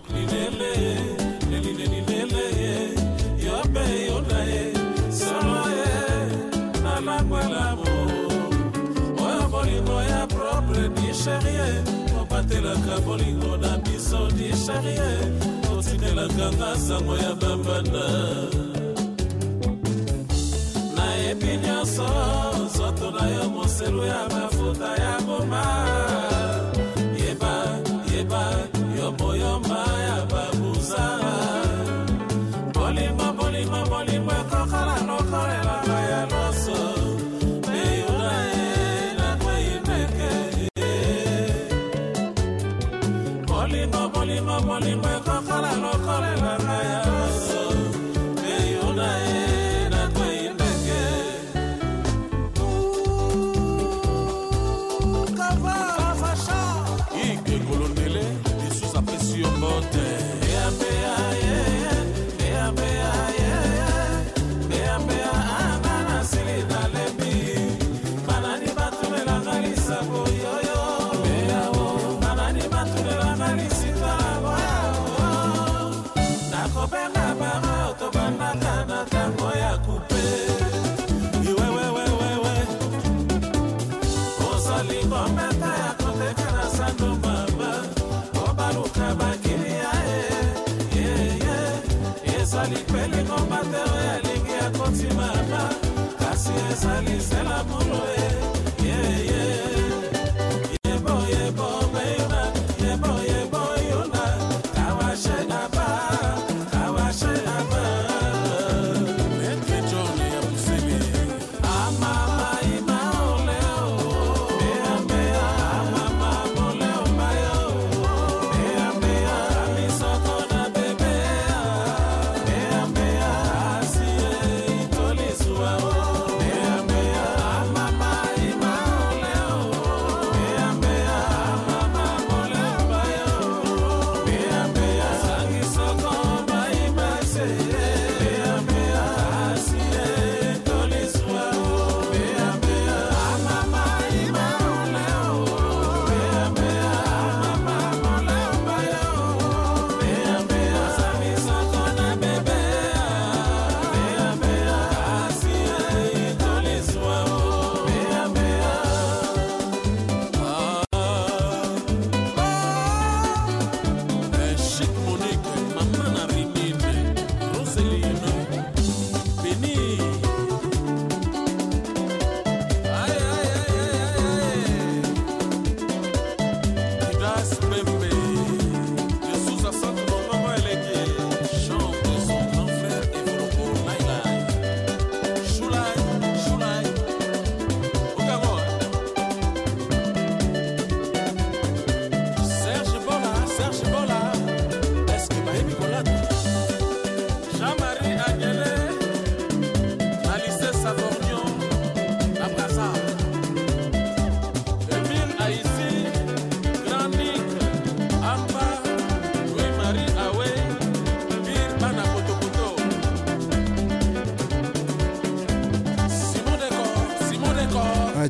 na biso nga ya ya mafuta ya boma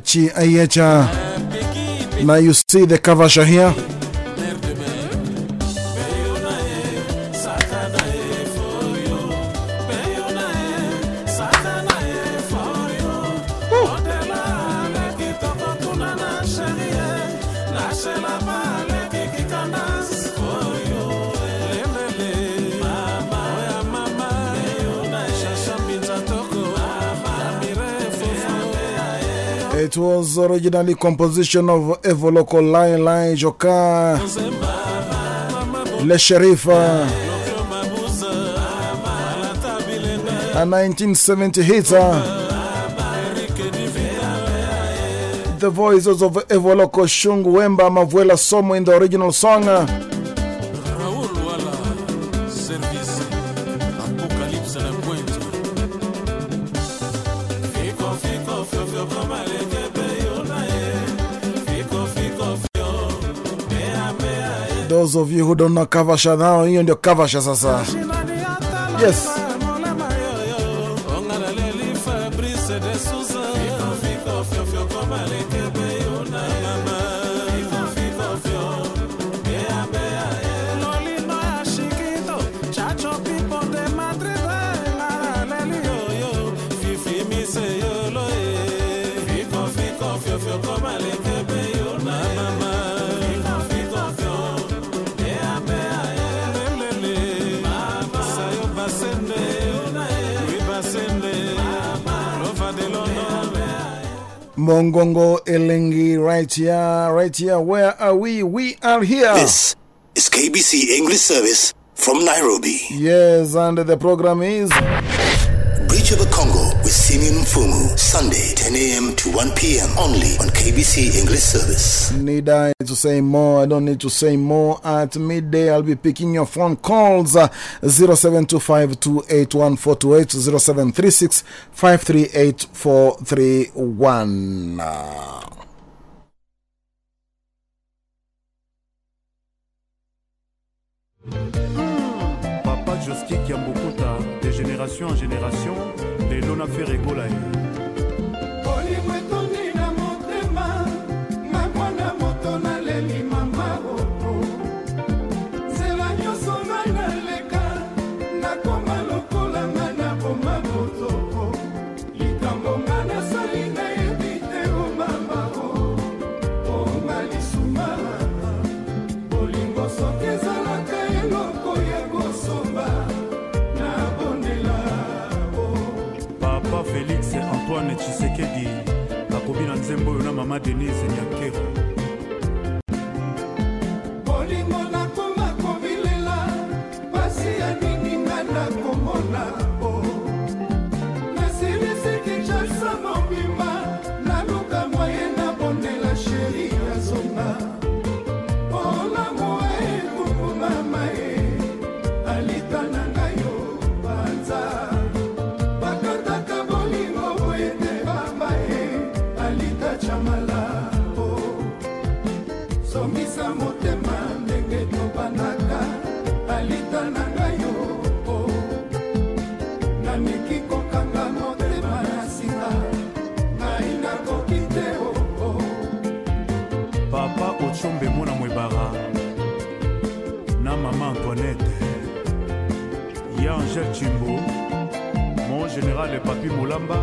Chi aici la You See the Cover Shahia? Originally composition of Evoloko Lion Lion Joka, Le Sheriff, a 1970 hit. uh, The voices of Evoloko Shungu Wemba Mavuela Somo in the original song. Those of you who don't know cavacha now, hiyo ndio cavacha sasa. Yes. Mongongo Elengi, right here, right here. Where are we? We are here. This is KBC English Service from Nairobi. Yes, and the program is Bridge of the Congo with Simeon Fumu, Sunday, 10 a.m. to 1 p.m. only on KBC English Service. Need I to say more? I don't need to say more. At midday, I'll be picking your phone calls uh, 0725 281428 0736 538 431. papa joski kiambukuta de génération en génération nafere ekola ye mama denise nyakero mon général papi molamba.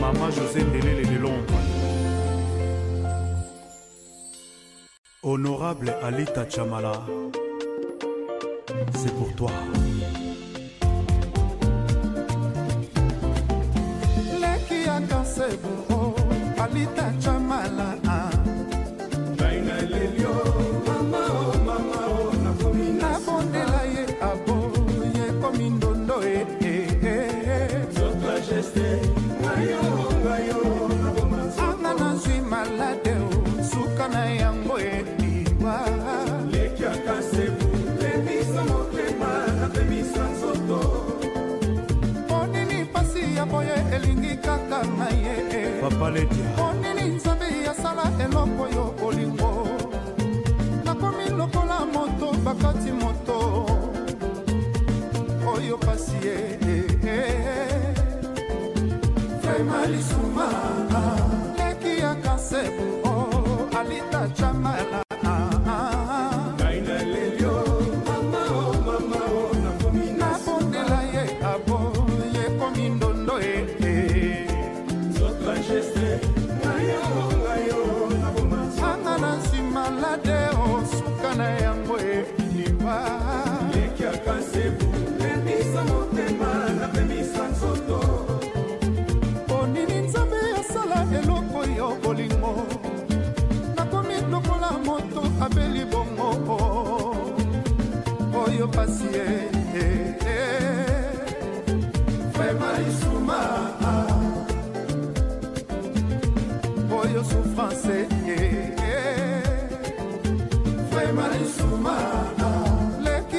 Mama josé ndelele de londres. Honorable alita chamala c'est pour toi. Alita chamala kaka na ye. Ponini nzambe asala eloko yo bolingo nakomi lokola moto bakati moto. Oyo pasi ye vraimen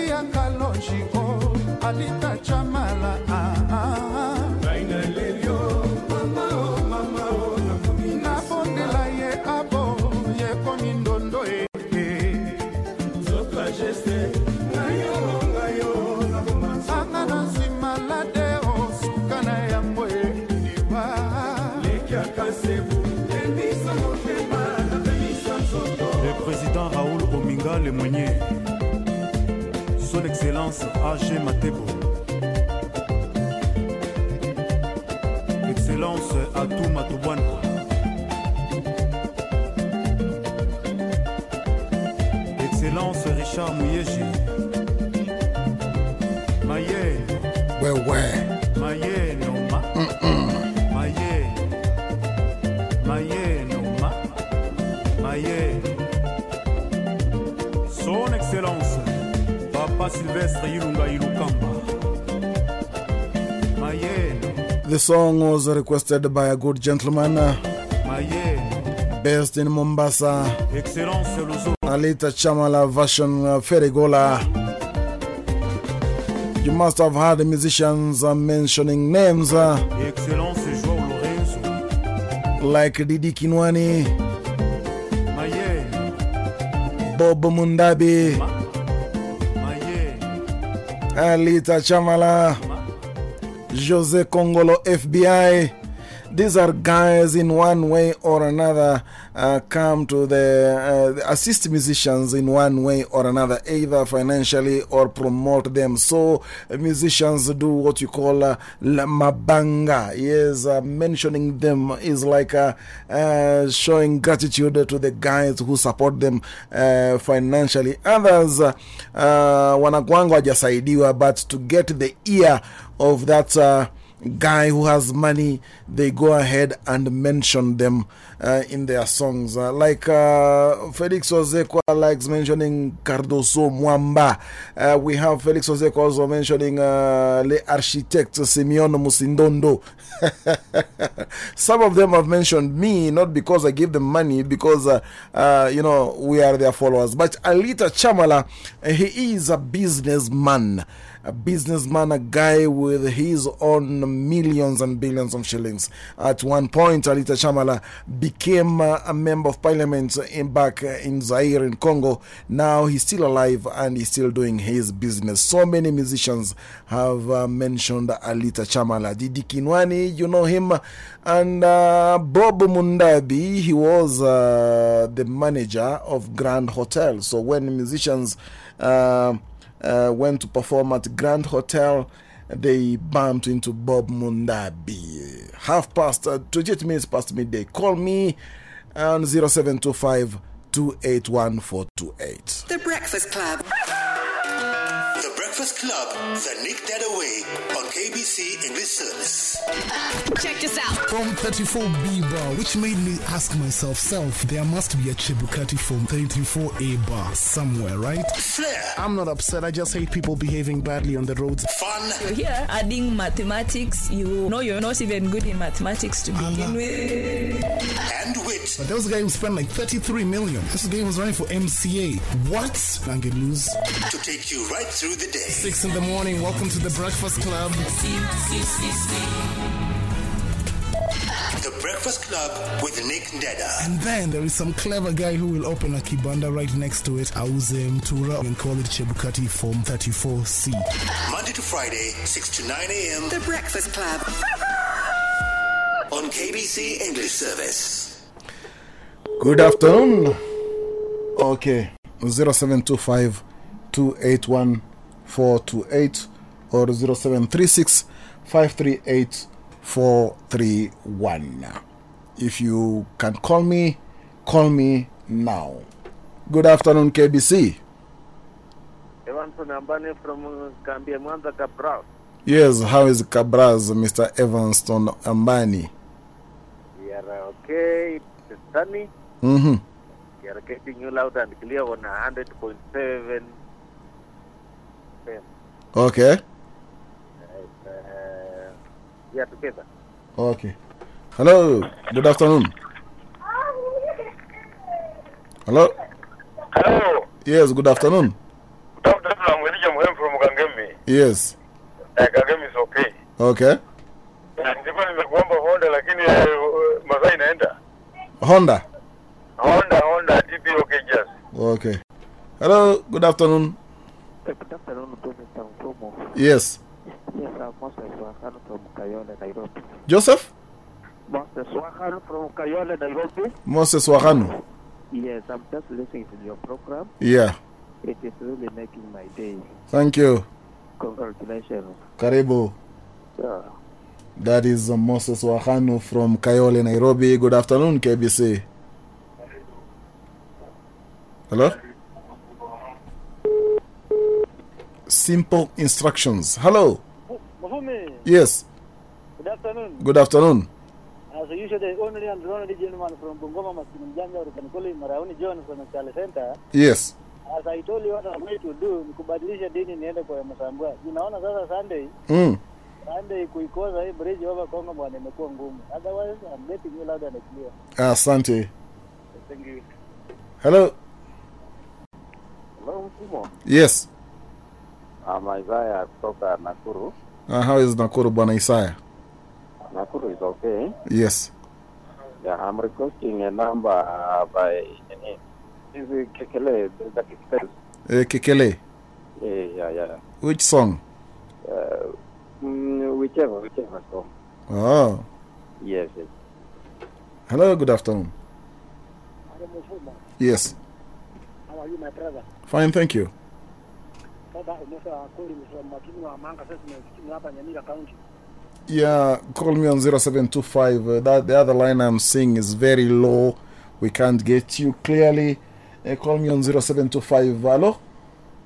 ya kalonji Alita Son Excellence AG Matebo, Excellence Atou Matobwana, Excellence Richard Mouyeji, The song was requested by a good gentleman uh, based in Mombasa. Alita Chamala version uh, Ferre Gola. You must have heard the musicians uh, mentioning names Excellence Joao Lourenço, like Didi Kinwani, Bob Mundabi, Alita Chamala, Jose Congolo FBI. These are guys in one way or another uh, come to the uh, assist musicians in one way or another, either financially or promote them. So, uh, musicians do what you call uh, mabanga. Yes, mentioning them is like showing gratitude to the guys who support them financially. Others, wanakwanga wajasaidiwa, but to get the ear of that. Uh, guy who has money, they go ahead and mention them uh, in their songs. Uh, like uh, Felix Wazekwa likes mentioning Cardoso Mwamba. Uh, we have Felix Wazekwa also mentioning uh, Le Architect Simeon Musindondo. Some of them have mentioned me, not because I give them money, because, uh, uh, you know, we are their followers. But Alita Chamala, uh, he is a businessman a businessman, a guy with his own millions and billions of shillings. At one point, Alita Chamala became a member of parliament in, back in Zaire in Congo. Now he's still alive and he's still doing his business. So many musicians have uh, mentioned Alita Chamala. Didi Kinwani, you know him. And uh, Bob Mundabi, he was uh, the manager of Grand Hotel. So when musicians. Uh, went to perform at Grand Hotel. They bumped into Bob Mundabi. Half past, uh, 28 minutes past midday. Call me on 0725 281 428. The Breakfast Club. The Breakfast Club, the Nick Dadaway on KBC English Service. Check this out. From 34B bar, which made me ask myself, self, there must be a Chebukati from 34A bar somewhere, right? Flair. I'm not upset, I just hate people behaving badly on the roads. Fun. You're here adding mathematics. You know you're not even good in mathematics to begin with. And wit. But there was a guy who spent like 33 million. This game was running for MCA. What? I get lose. To take you right through the day. Six in the morning, welcome to the Breakfast Club. The Breakfast Club with Nick Dada. And then there is some clever guy who will open a kibanda right next to it. Auze Mtura and call it Chebukati Form 34C. Monday to Friday, 6 to 9 a.m. The Breakfast Club. on KBC English Service. Good afternoon. Okay, 0725 281 428 or 0736 538 431. If you can call me, call me now. Good afternoon, KBC. Evanson Ambani from uh, Gambia, Mwanza Cabral. Yes, how is Cabraz, Mr. Evanson Ambani? We are uh, okay, it's sunny. Mm-hmm. We are getting you loud and clear on 100.7. Okay. Uh, yeah, together. Okay. Hello. Good afternoon. Hello. Hello. Yes. Good afternoon. Dr. Mwenija Muhem from Kangemi. Yes. Eh, Kangemi is okay. Okay. Na Nilikuwa nimekuomba Honda lakini eh, masaa inaenda. Honda. Honda, Honda, TP okay just. Okay. Hello. Good afternoon. Yes. Yes, I'm Moses Wahan from Kayole, Nairobi. Joseph Moses Wahan from Kayole, Nairobi. Moses Wahanu. Yes, I'm just listening to your program. Yeah. It is really making my day. Thank you. Congratulations. Karibu. Yeah. That is Moses Wahanu from Kayole, Nairobi. Good afternoon, KBC. Hello? Simple instructions. Hello. Mufumi, Yes. good afternoon. Good afternoon. As usual, the only and only gentleman from Bungoma, Maskini Mjanja, Rukanikoli, Marauni John from Chale Center. Yes. As I told you what I'm going to do, ni kubadilisha dini niende kwa Msambwa. Unaona sasa Sunday, Mm. Sunday kuikosa hii bridge over Kongo bwana imekuwa ngumu. Otherwise, I'm getting you loud and clear. Asante. Thank you. Hello. Hello, Mfumo. Yes. I'm Isaiah kutoka Nakuru. Uh, how is Nakuru, Bwana Isaiah? Nakuru is okay. Yes. Yeah, I'm requesting a number uh, by is it Kekele, the Kekele. Uh, Kekele. Yeah, yeah, yeah. Which song? Uh, mm, whichever, whichever song. Oh. Yes, yes. Hello. Good afternoon. Yes. How are you, my brother? Fine. Thank you. Yeah, call me on 0725. Uh, that the other line I'm seeing is very low. We can't get you clearly. Uh, call me on 0725. Hello?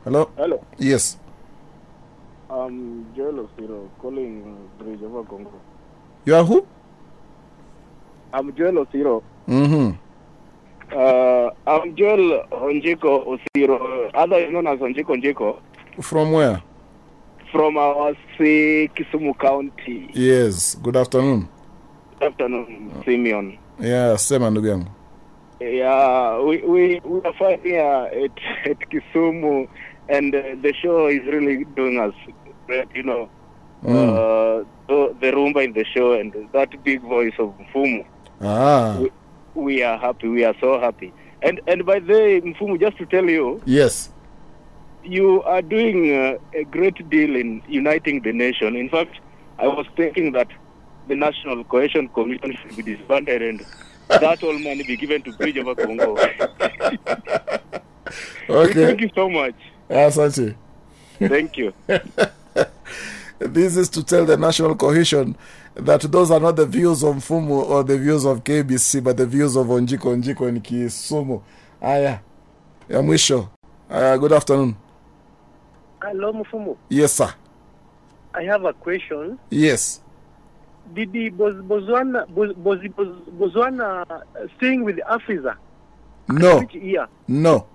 Hello? Hello. Yes. I'm Joel Osiro calling Bridge over Congo. You are who? I'm Joel Osiro. Mm-hmm. Uh, I'm Joel Onjiko Osiro, otherwise known as Onjiko Onjiko, From where? from our see, Kisumu County. Yes. Good afternoon. Good afternoon, Simeon. Yeah, sema ndugu yangu. Yeah, we, we, we are fine here at, at Kisumu, and uh, the show is really doing us great, you know. Mm. Uh, the, the rumba in the show and that big voice of Mfumu. Ah. We, we are happy. We are so happy. And and by the way, Mfumu, just to tell you, Yes. You are doing uh, a great deal in uniting the nation. In fact, I was thinking that the National Cohesion Commission should be disbanded and that all money be given to Bridge over Congo. Okay. Thank you so much. Asante. Thank you. This is to tell the national cohesion that those are not the views of Fumu or the views of KBC, but the views of Onjiko Onjiko and Kisumu. Aya. Ya mwisho. Aya, good afternoon. Hello, Mufumu. Yes, sir. I have a question. Yes. Did the Botswana, Botswana uh, staying with Africa? No. Which year? No.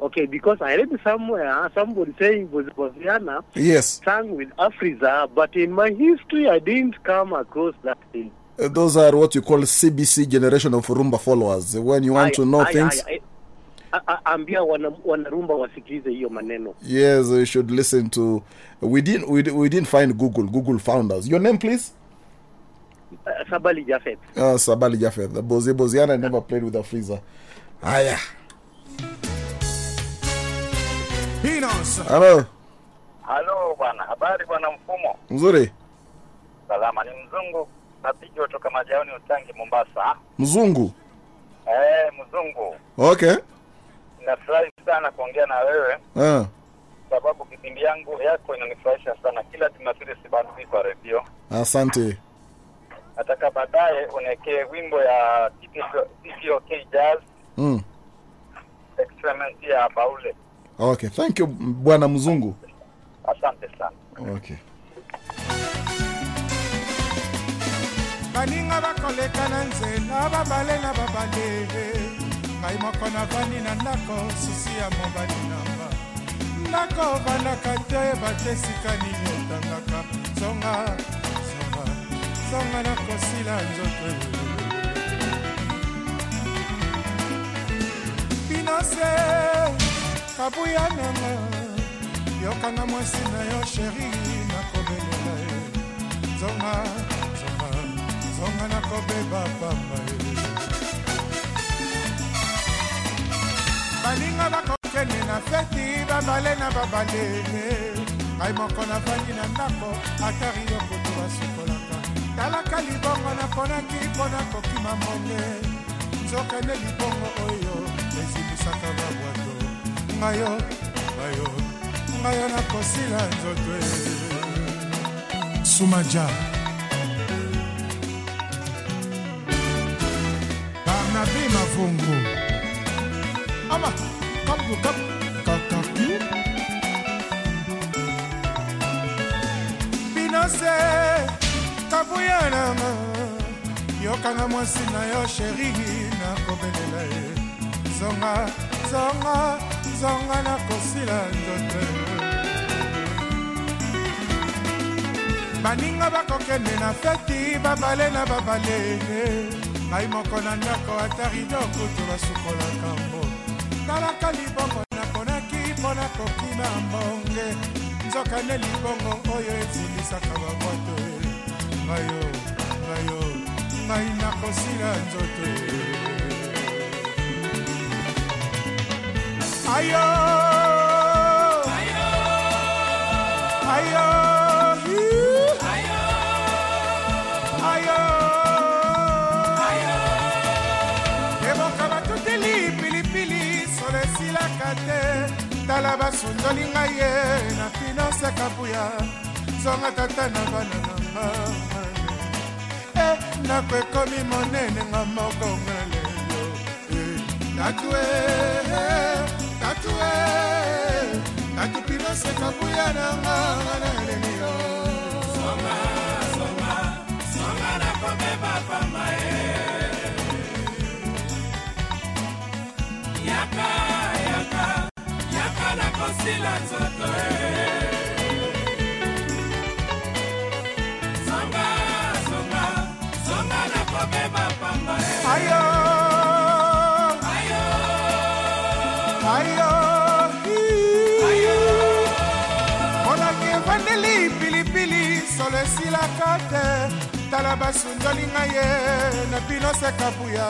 Okay, because I read somewhere somebody saying Botswana Yes. sang with Africa, but in my history I didn't come across that thing. Uh, Those are what you call CBC generation of Rumba followers. When you want I- to know I- things, I- ambia wanarumba wasikilize hiyo maneno. yes, we should listen to. We didn't. We, we didn't find Google. Google found us. Your name, please. Uh, Sabali Jafet. Uh, Sabali Jafet. The Bozi Boziana never played with a freezer. Aya. halo Hello. Halo bwana, habari bwana Mfumo? Mzuri. Salama, ni mzungu napiga kutoka Majaoni Utangi Mombasa. Mzungu. Eh, mzungu. Okay. Nafurahi sana kuongea na wewe Uh, sababu kipindi yangu yako inanifurahisha sana. Kila Jumapili sibandui kwa redio. asante. Nataka baadaye unekee wimbo ya TPOK Jazz Mm. experiment ya Baule. Okay. Thank you, Bwana Mzungu. Asante sana. Okay. baninga bakoleka na nzela babale na babale ngai moko navandi na ndako susi ya mobali nanga ndako vandaka te batesika nini otangaka? Zonga zonga zonga nakosila nzoto. Binose kabuya nanga yokanga mwasi na yo sheri nakobelela ye. Zonga zonga zonga nakobeba pamba ye baninga bakokende na feti babale na babalele ngai moko navandi na ndako ata rio kutu basukolaka. Talaka libongo naponaki mpo na kokima monge. Nzokende libongo oyo ezimisaka babwato ngayo ngayo ngayo nakosila nzoto e. Sumaja barnabi mavungu ama kapu kap kakapi binose kabuyananga yokanga mwasi na yo sheri nakobelela ye. Zonga zonga zonga nakosila nzoto. Baninga bakokende na feti babale na babalele ngai moko na ndako ata rido kutu basukolaka mbo talaka libongo naponaki mpo na kokima mbonge. Nzoka nde libongo oyo ezilisaka babwato e ngayo ngayo ngai nakosila nzoto. Ayo ayo! Ayo tala basundoli ngai ye na finance kabuya. Zonga tata na bana na nga e ndako ekomi monene nga moko nga lelo tatue tatue tatu finance kabuya na nga nga na leli yo songa nakobeba pamba ye yaka yaka nakosila nzoto e songa songa songa nakobeba pamba e ayo. Ayo. Ayo. Monaki evandeli pilipili solo esilaka te. Tala basundoli ngai ye na bino sekabuya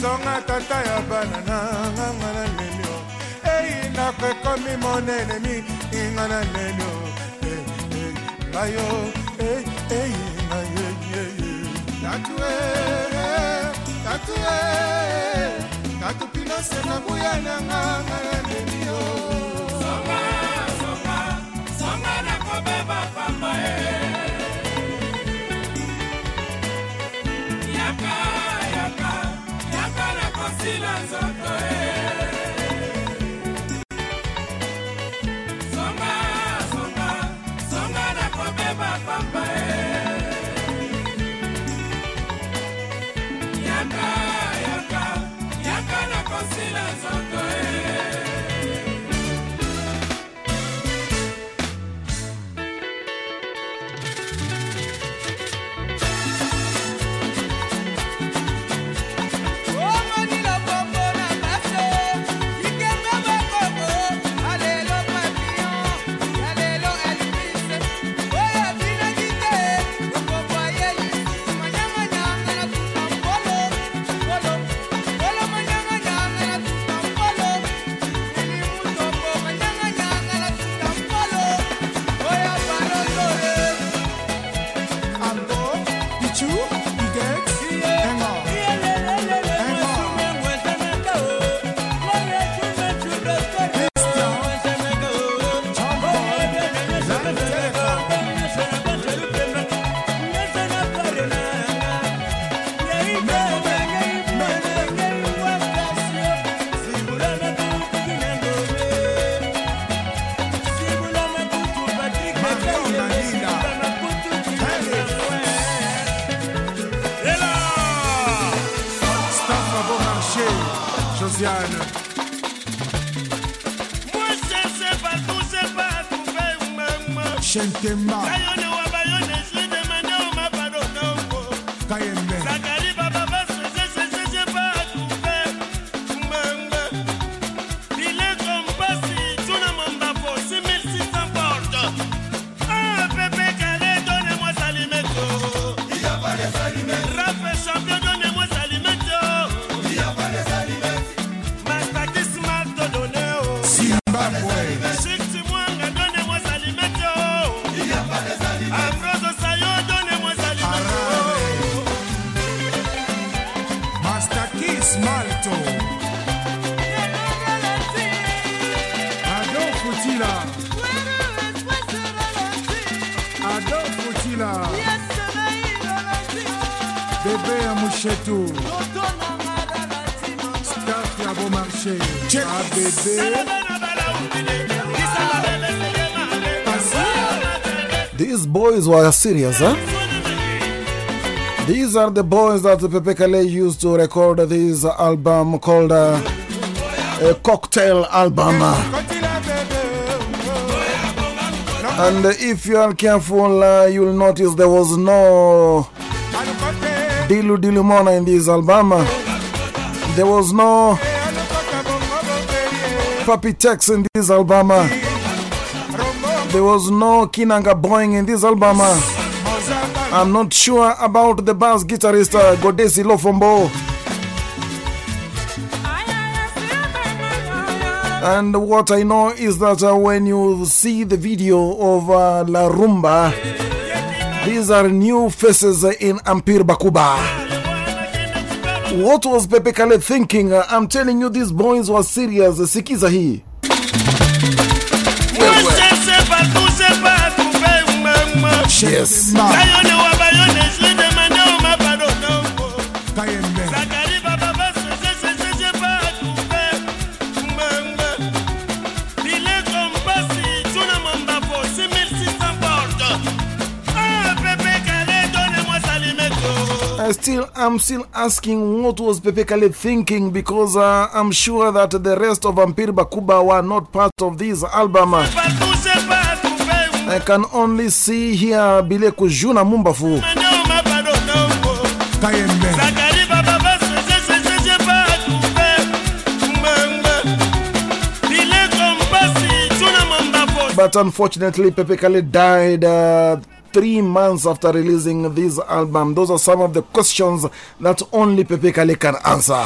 zonga tata ya bana na nganga na lelio ngai nako ekomi monenemi inga na lelo ngayo tatue tatue tatu pinosena buya nanga nga na leli yo. Songa songa songa nakobeba pamba e yaka yaka yaka nakosila nzoto e Ghana. Chante mal. Boys were serious, huh? These are the boys that Pepe Kalle used to record this album called uh, a Cocktail Album. And if you are careful, uh, you'll notice there was no Dilu Dilumona in this album. There was no Papy Tex in this album. There was no Kinanga Boing in this album. I'm not sure about the bass guitarist uh, Godesi Lofombo. And what I know is that uh, when you see the video of uh, La Rumba, these are new faces in Empire Bakuba. What was Pepe Kalle thinking? I'm telling you, these boys were serious. Sikiza. Yes. Still, I'm still asking what was Pepe Kalle thinking because uh, I'm sure that the rest of Empire Bakuba were not part of this album. I can only see here Bile Kujuna Mumbafu. But unfortunately, Pepe Kalle died uh, three months after releasing this album. Those are some of the questions that only Pepe Kalle can answer.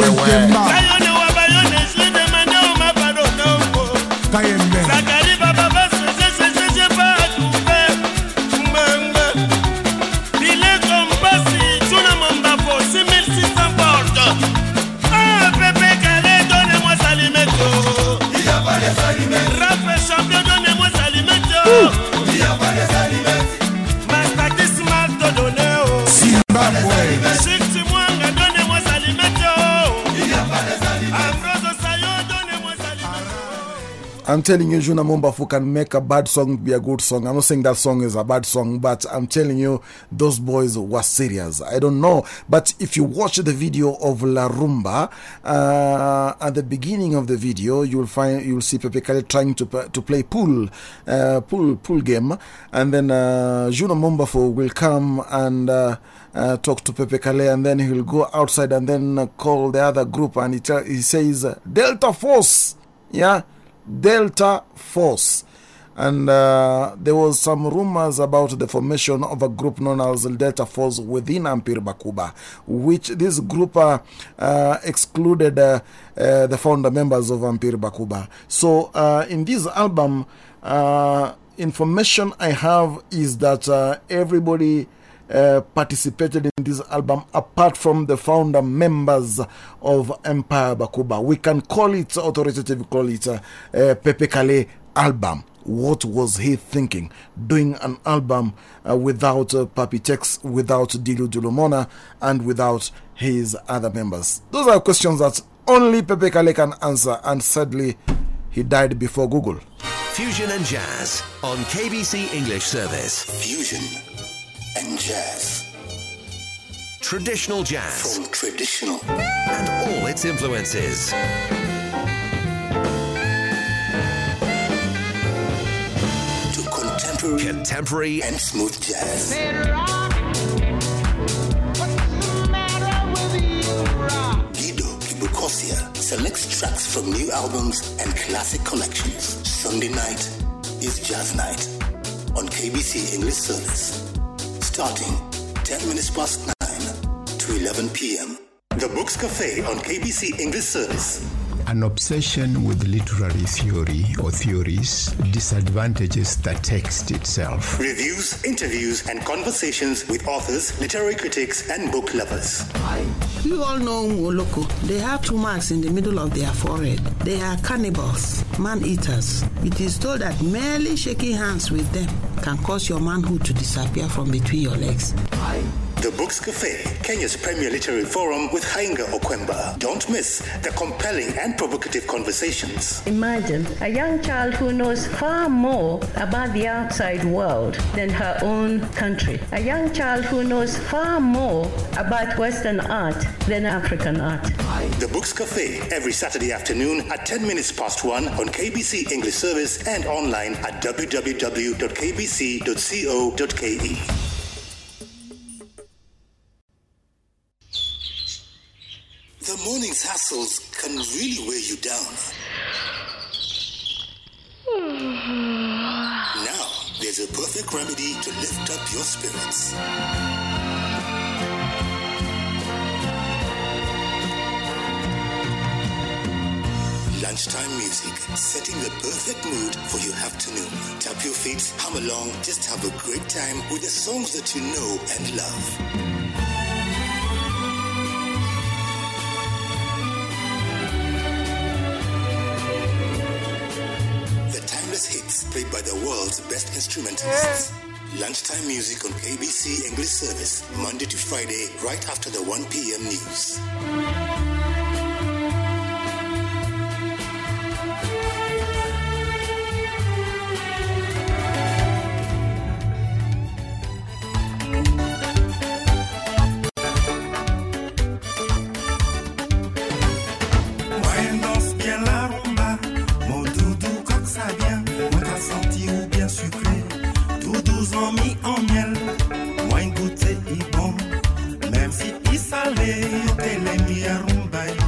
We. I'm telling you, Juna Mumbafu can make a bad song be a good song. I'm not saying that song is a bad song, but I'm telling you, those boys were serious. I don't know. But if you watch the video of La Rumba, uh, at the beginning of the video, you'll find you'll see Pepe Kalle trying to, to play pool, uh, pool, pool game. And then uh, Juna will come and. Uh, uh, talk to Pepe Kalle and then he'll go outside and then uh, call the other group and he, he says Delta Force, yeah, Delta Force. And uh, there was some rumors about the formation of a group known as Delta Force within Empire Bakuba, which this group uh, uh, excluded uh, uh, the founder members of Empire Bakuba. So in this album, information I have is that everybody uh, participated in this album apart from the founder members of Empire Bakuba. We can call it, authoritatively call it, uh, uh, Pepe Kalle album. What was he thinking? Doing an album uh, without uh, Papi Tex, without Dilu Dilumona, and without his other members? Those are questions that only Pepe Kalle can answer, and sadly, he died before Google. Fusion and Jazz on KBC English Service. Fusion and jazz. traditional jazz. From traditional and all its influences. to contemporary, Contemporary and smooth jazz. Guido Kibukosia selects tracks from new albums and classic collections. Sunday night is Jazz Night on KBC English Service. Starting 10 minutes past 9 to 11 p.m. The Books Cafe on KBC English Service. An obsession with literary theory or theories disadvantages the text itself. Reviews, interviews, and conversations with authors, literary critics, and book lovers. You all know Moloko. They have two marks in the middle of their forehead. They are cannibals, man eaters. It is told that merely shaking hands with them can cause your manhood to disappear from between your legs. The Books Cafe, Kenya's premier literary forum with Hainga Okwemba. Don't miss the compelling and provocative conversations. Imagine a young child who knows far more about the outside world than her own country. A young child who knows far more about Western art than African art. The Books Cafe, every Saturday afternoon at 10 minutes past 1 on KBC English Service and online at www.kbc.co.ke. The morning's hassles can really weigh you down. Now, there's a perfect remedy to lift up your spirits. Lunchtime music, setting the perfect mood for your afternoon. Tap your feet, hum along, just have a great time with the songs that you know and love. Best instrumentalists. Lunchtime music on KBC English Service, Monday to Friday, right after the 1 p.m. news. ale yo telemi ya rumba yo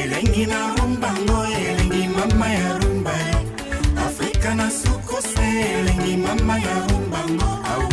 elengi na rumbango elengi mama ya rumba yo afrika na sukuse elengi mama ya rumbango. Awa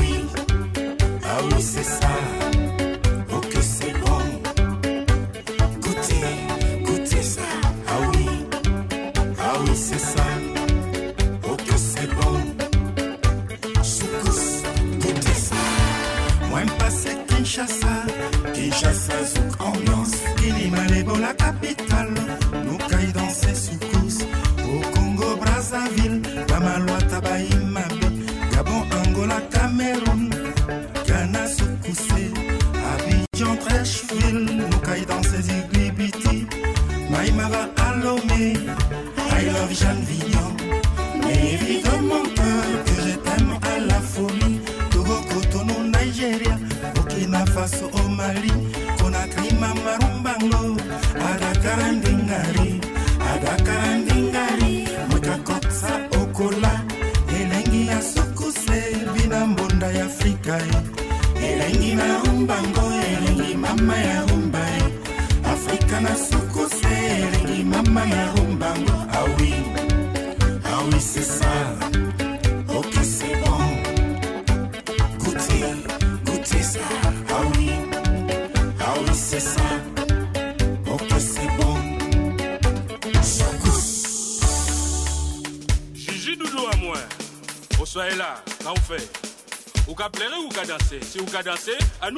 ou danser. Si vous pouvez danser, à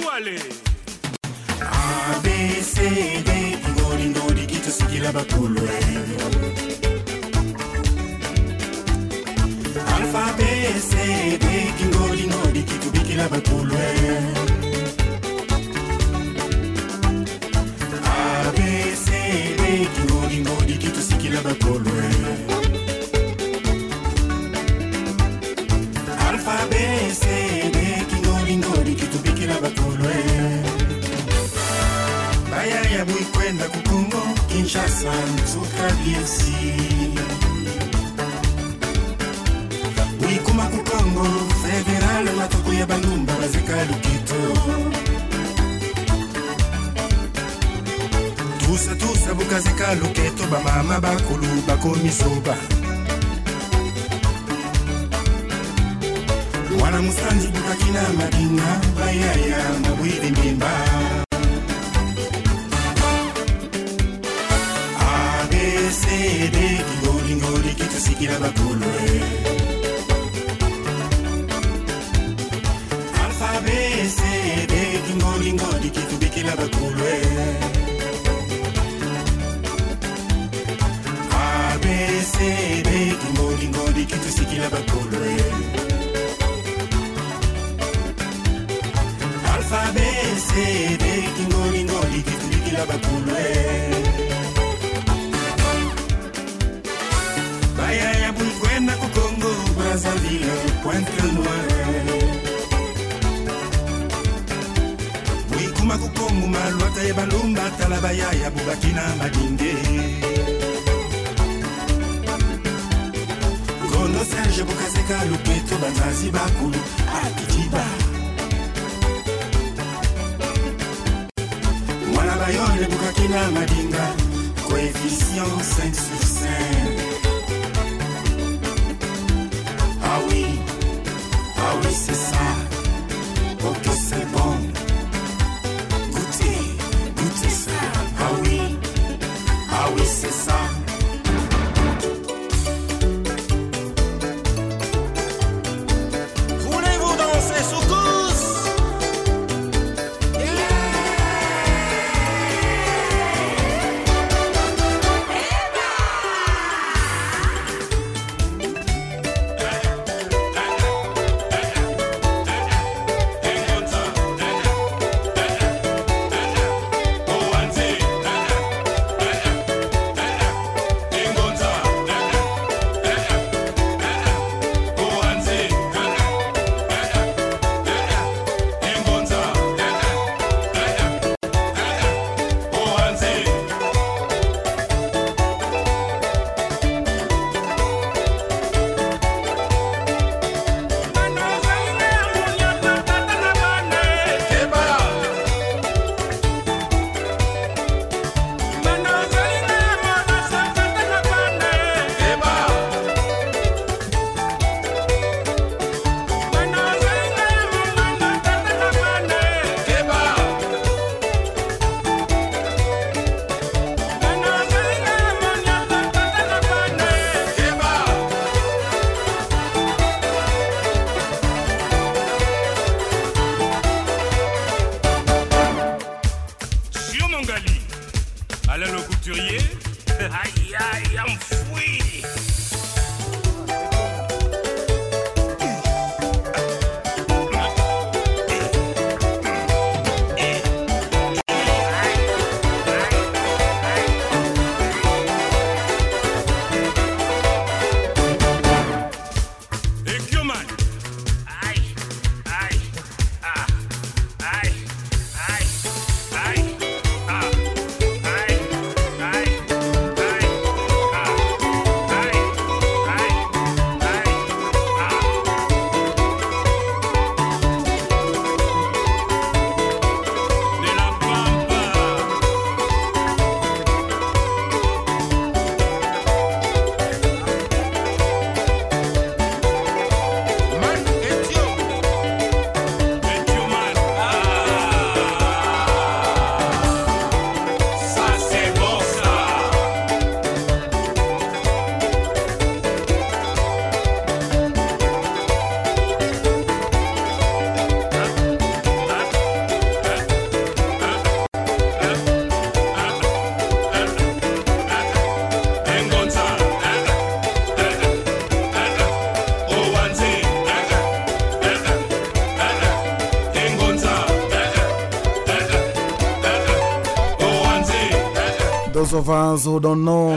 those of us who don't know,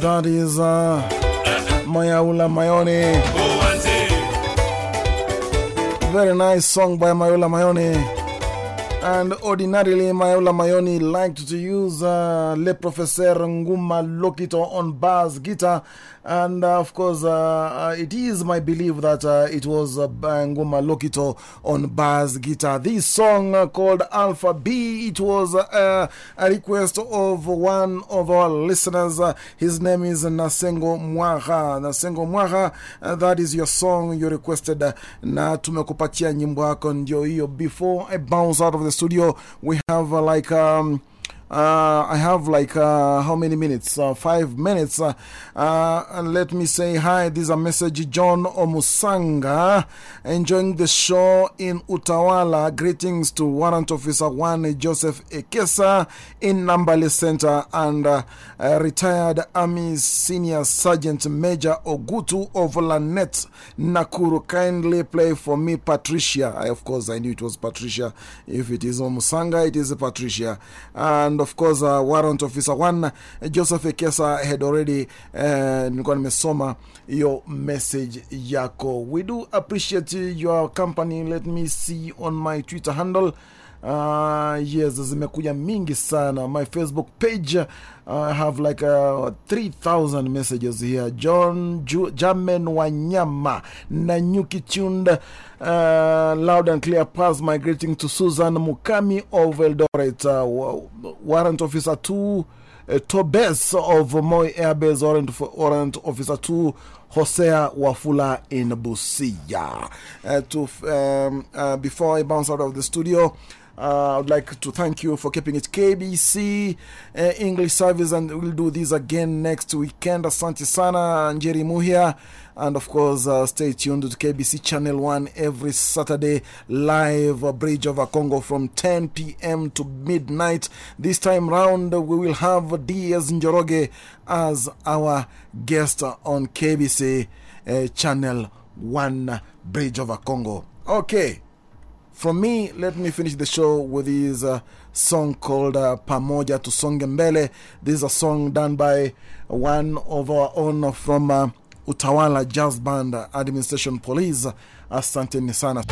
that is uh, Very nice song by Mayaula Mayoni. And ordinarily, Mayaula Mayoni liked to use uh, Le Professeur Nguma Lokito on bass guitar and uh, of course, uh, uh, it is my belief that it was Nguma Lokito on bass guitar. This song called Alpha B, it was a request of one of our listeners. His name is Nasengo Mwaha. Nasengo Mwaha, that is your song you requested. Na tumekupatia nyimbo yako ndio hiyo. Before I bounce out of the studio, we have like. Um, uh, I have like uh, how many minutes? Uh, five minutes. Uh, let me say hi. This is a message. John Omusanga enjoying the show in Utawala. Greetings to Warrant Officer 1 Joseph Ekesa in Nambale Center and retired Army Senior Sergeant Major Ogutu of Nakuru. Kindly play for me, Patricia. I, of course, I knew it was Patricia. If it is Omusanga, it is Patricia. And of course, uh, Warrant Officer 1 uh, Joseph Ekesa had already uh, nilikuwa nimesoma your message yako. We do appreciate your company. Let me see on my Twitter handle. Uh, yes, zimekuja mingi sana. My Facebook page, uh, I have like uh, 3,000 messages here. John Jamen Wanyama, Nanyuki tuned, uh, loud and clear pass. My greeting to Susan Mukami of Eldoret, uh, Warrant Officer 2. Uh, Tobes of moy Airbase Warrant, Warrant Officer 2 Hosea Wafula in Busia. Uh, to, um, uh, before I bounce out of the studio, uh, I would like to thank you for keeping it KBC uh, English service, and we'll do this again next weekend. Asante sana, Njeri Muhia. And of course, uh, stay tuned to KBC Channel 1 every Saturday, live uh, Bridge over Congo from 10 p.m. to midnight. This time round, we will have D.S. Njoroge as our guest on KBC Channel 1 Bridge over Congo. Okay. From me, let me finish the show with this uh, song called uh, Pamoja Tusonge Mbele. This is a song done by one of our own from uh, Utawala Jazz Band Administration Police. Asanteni sana.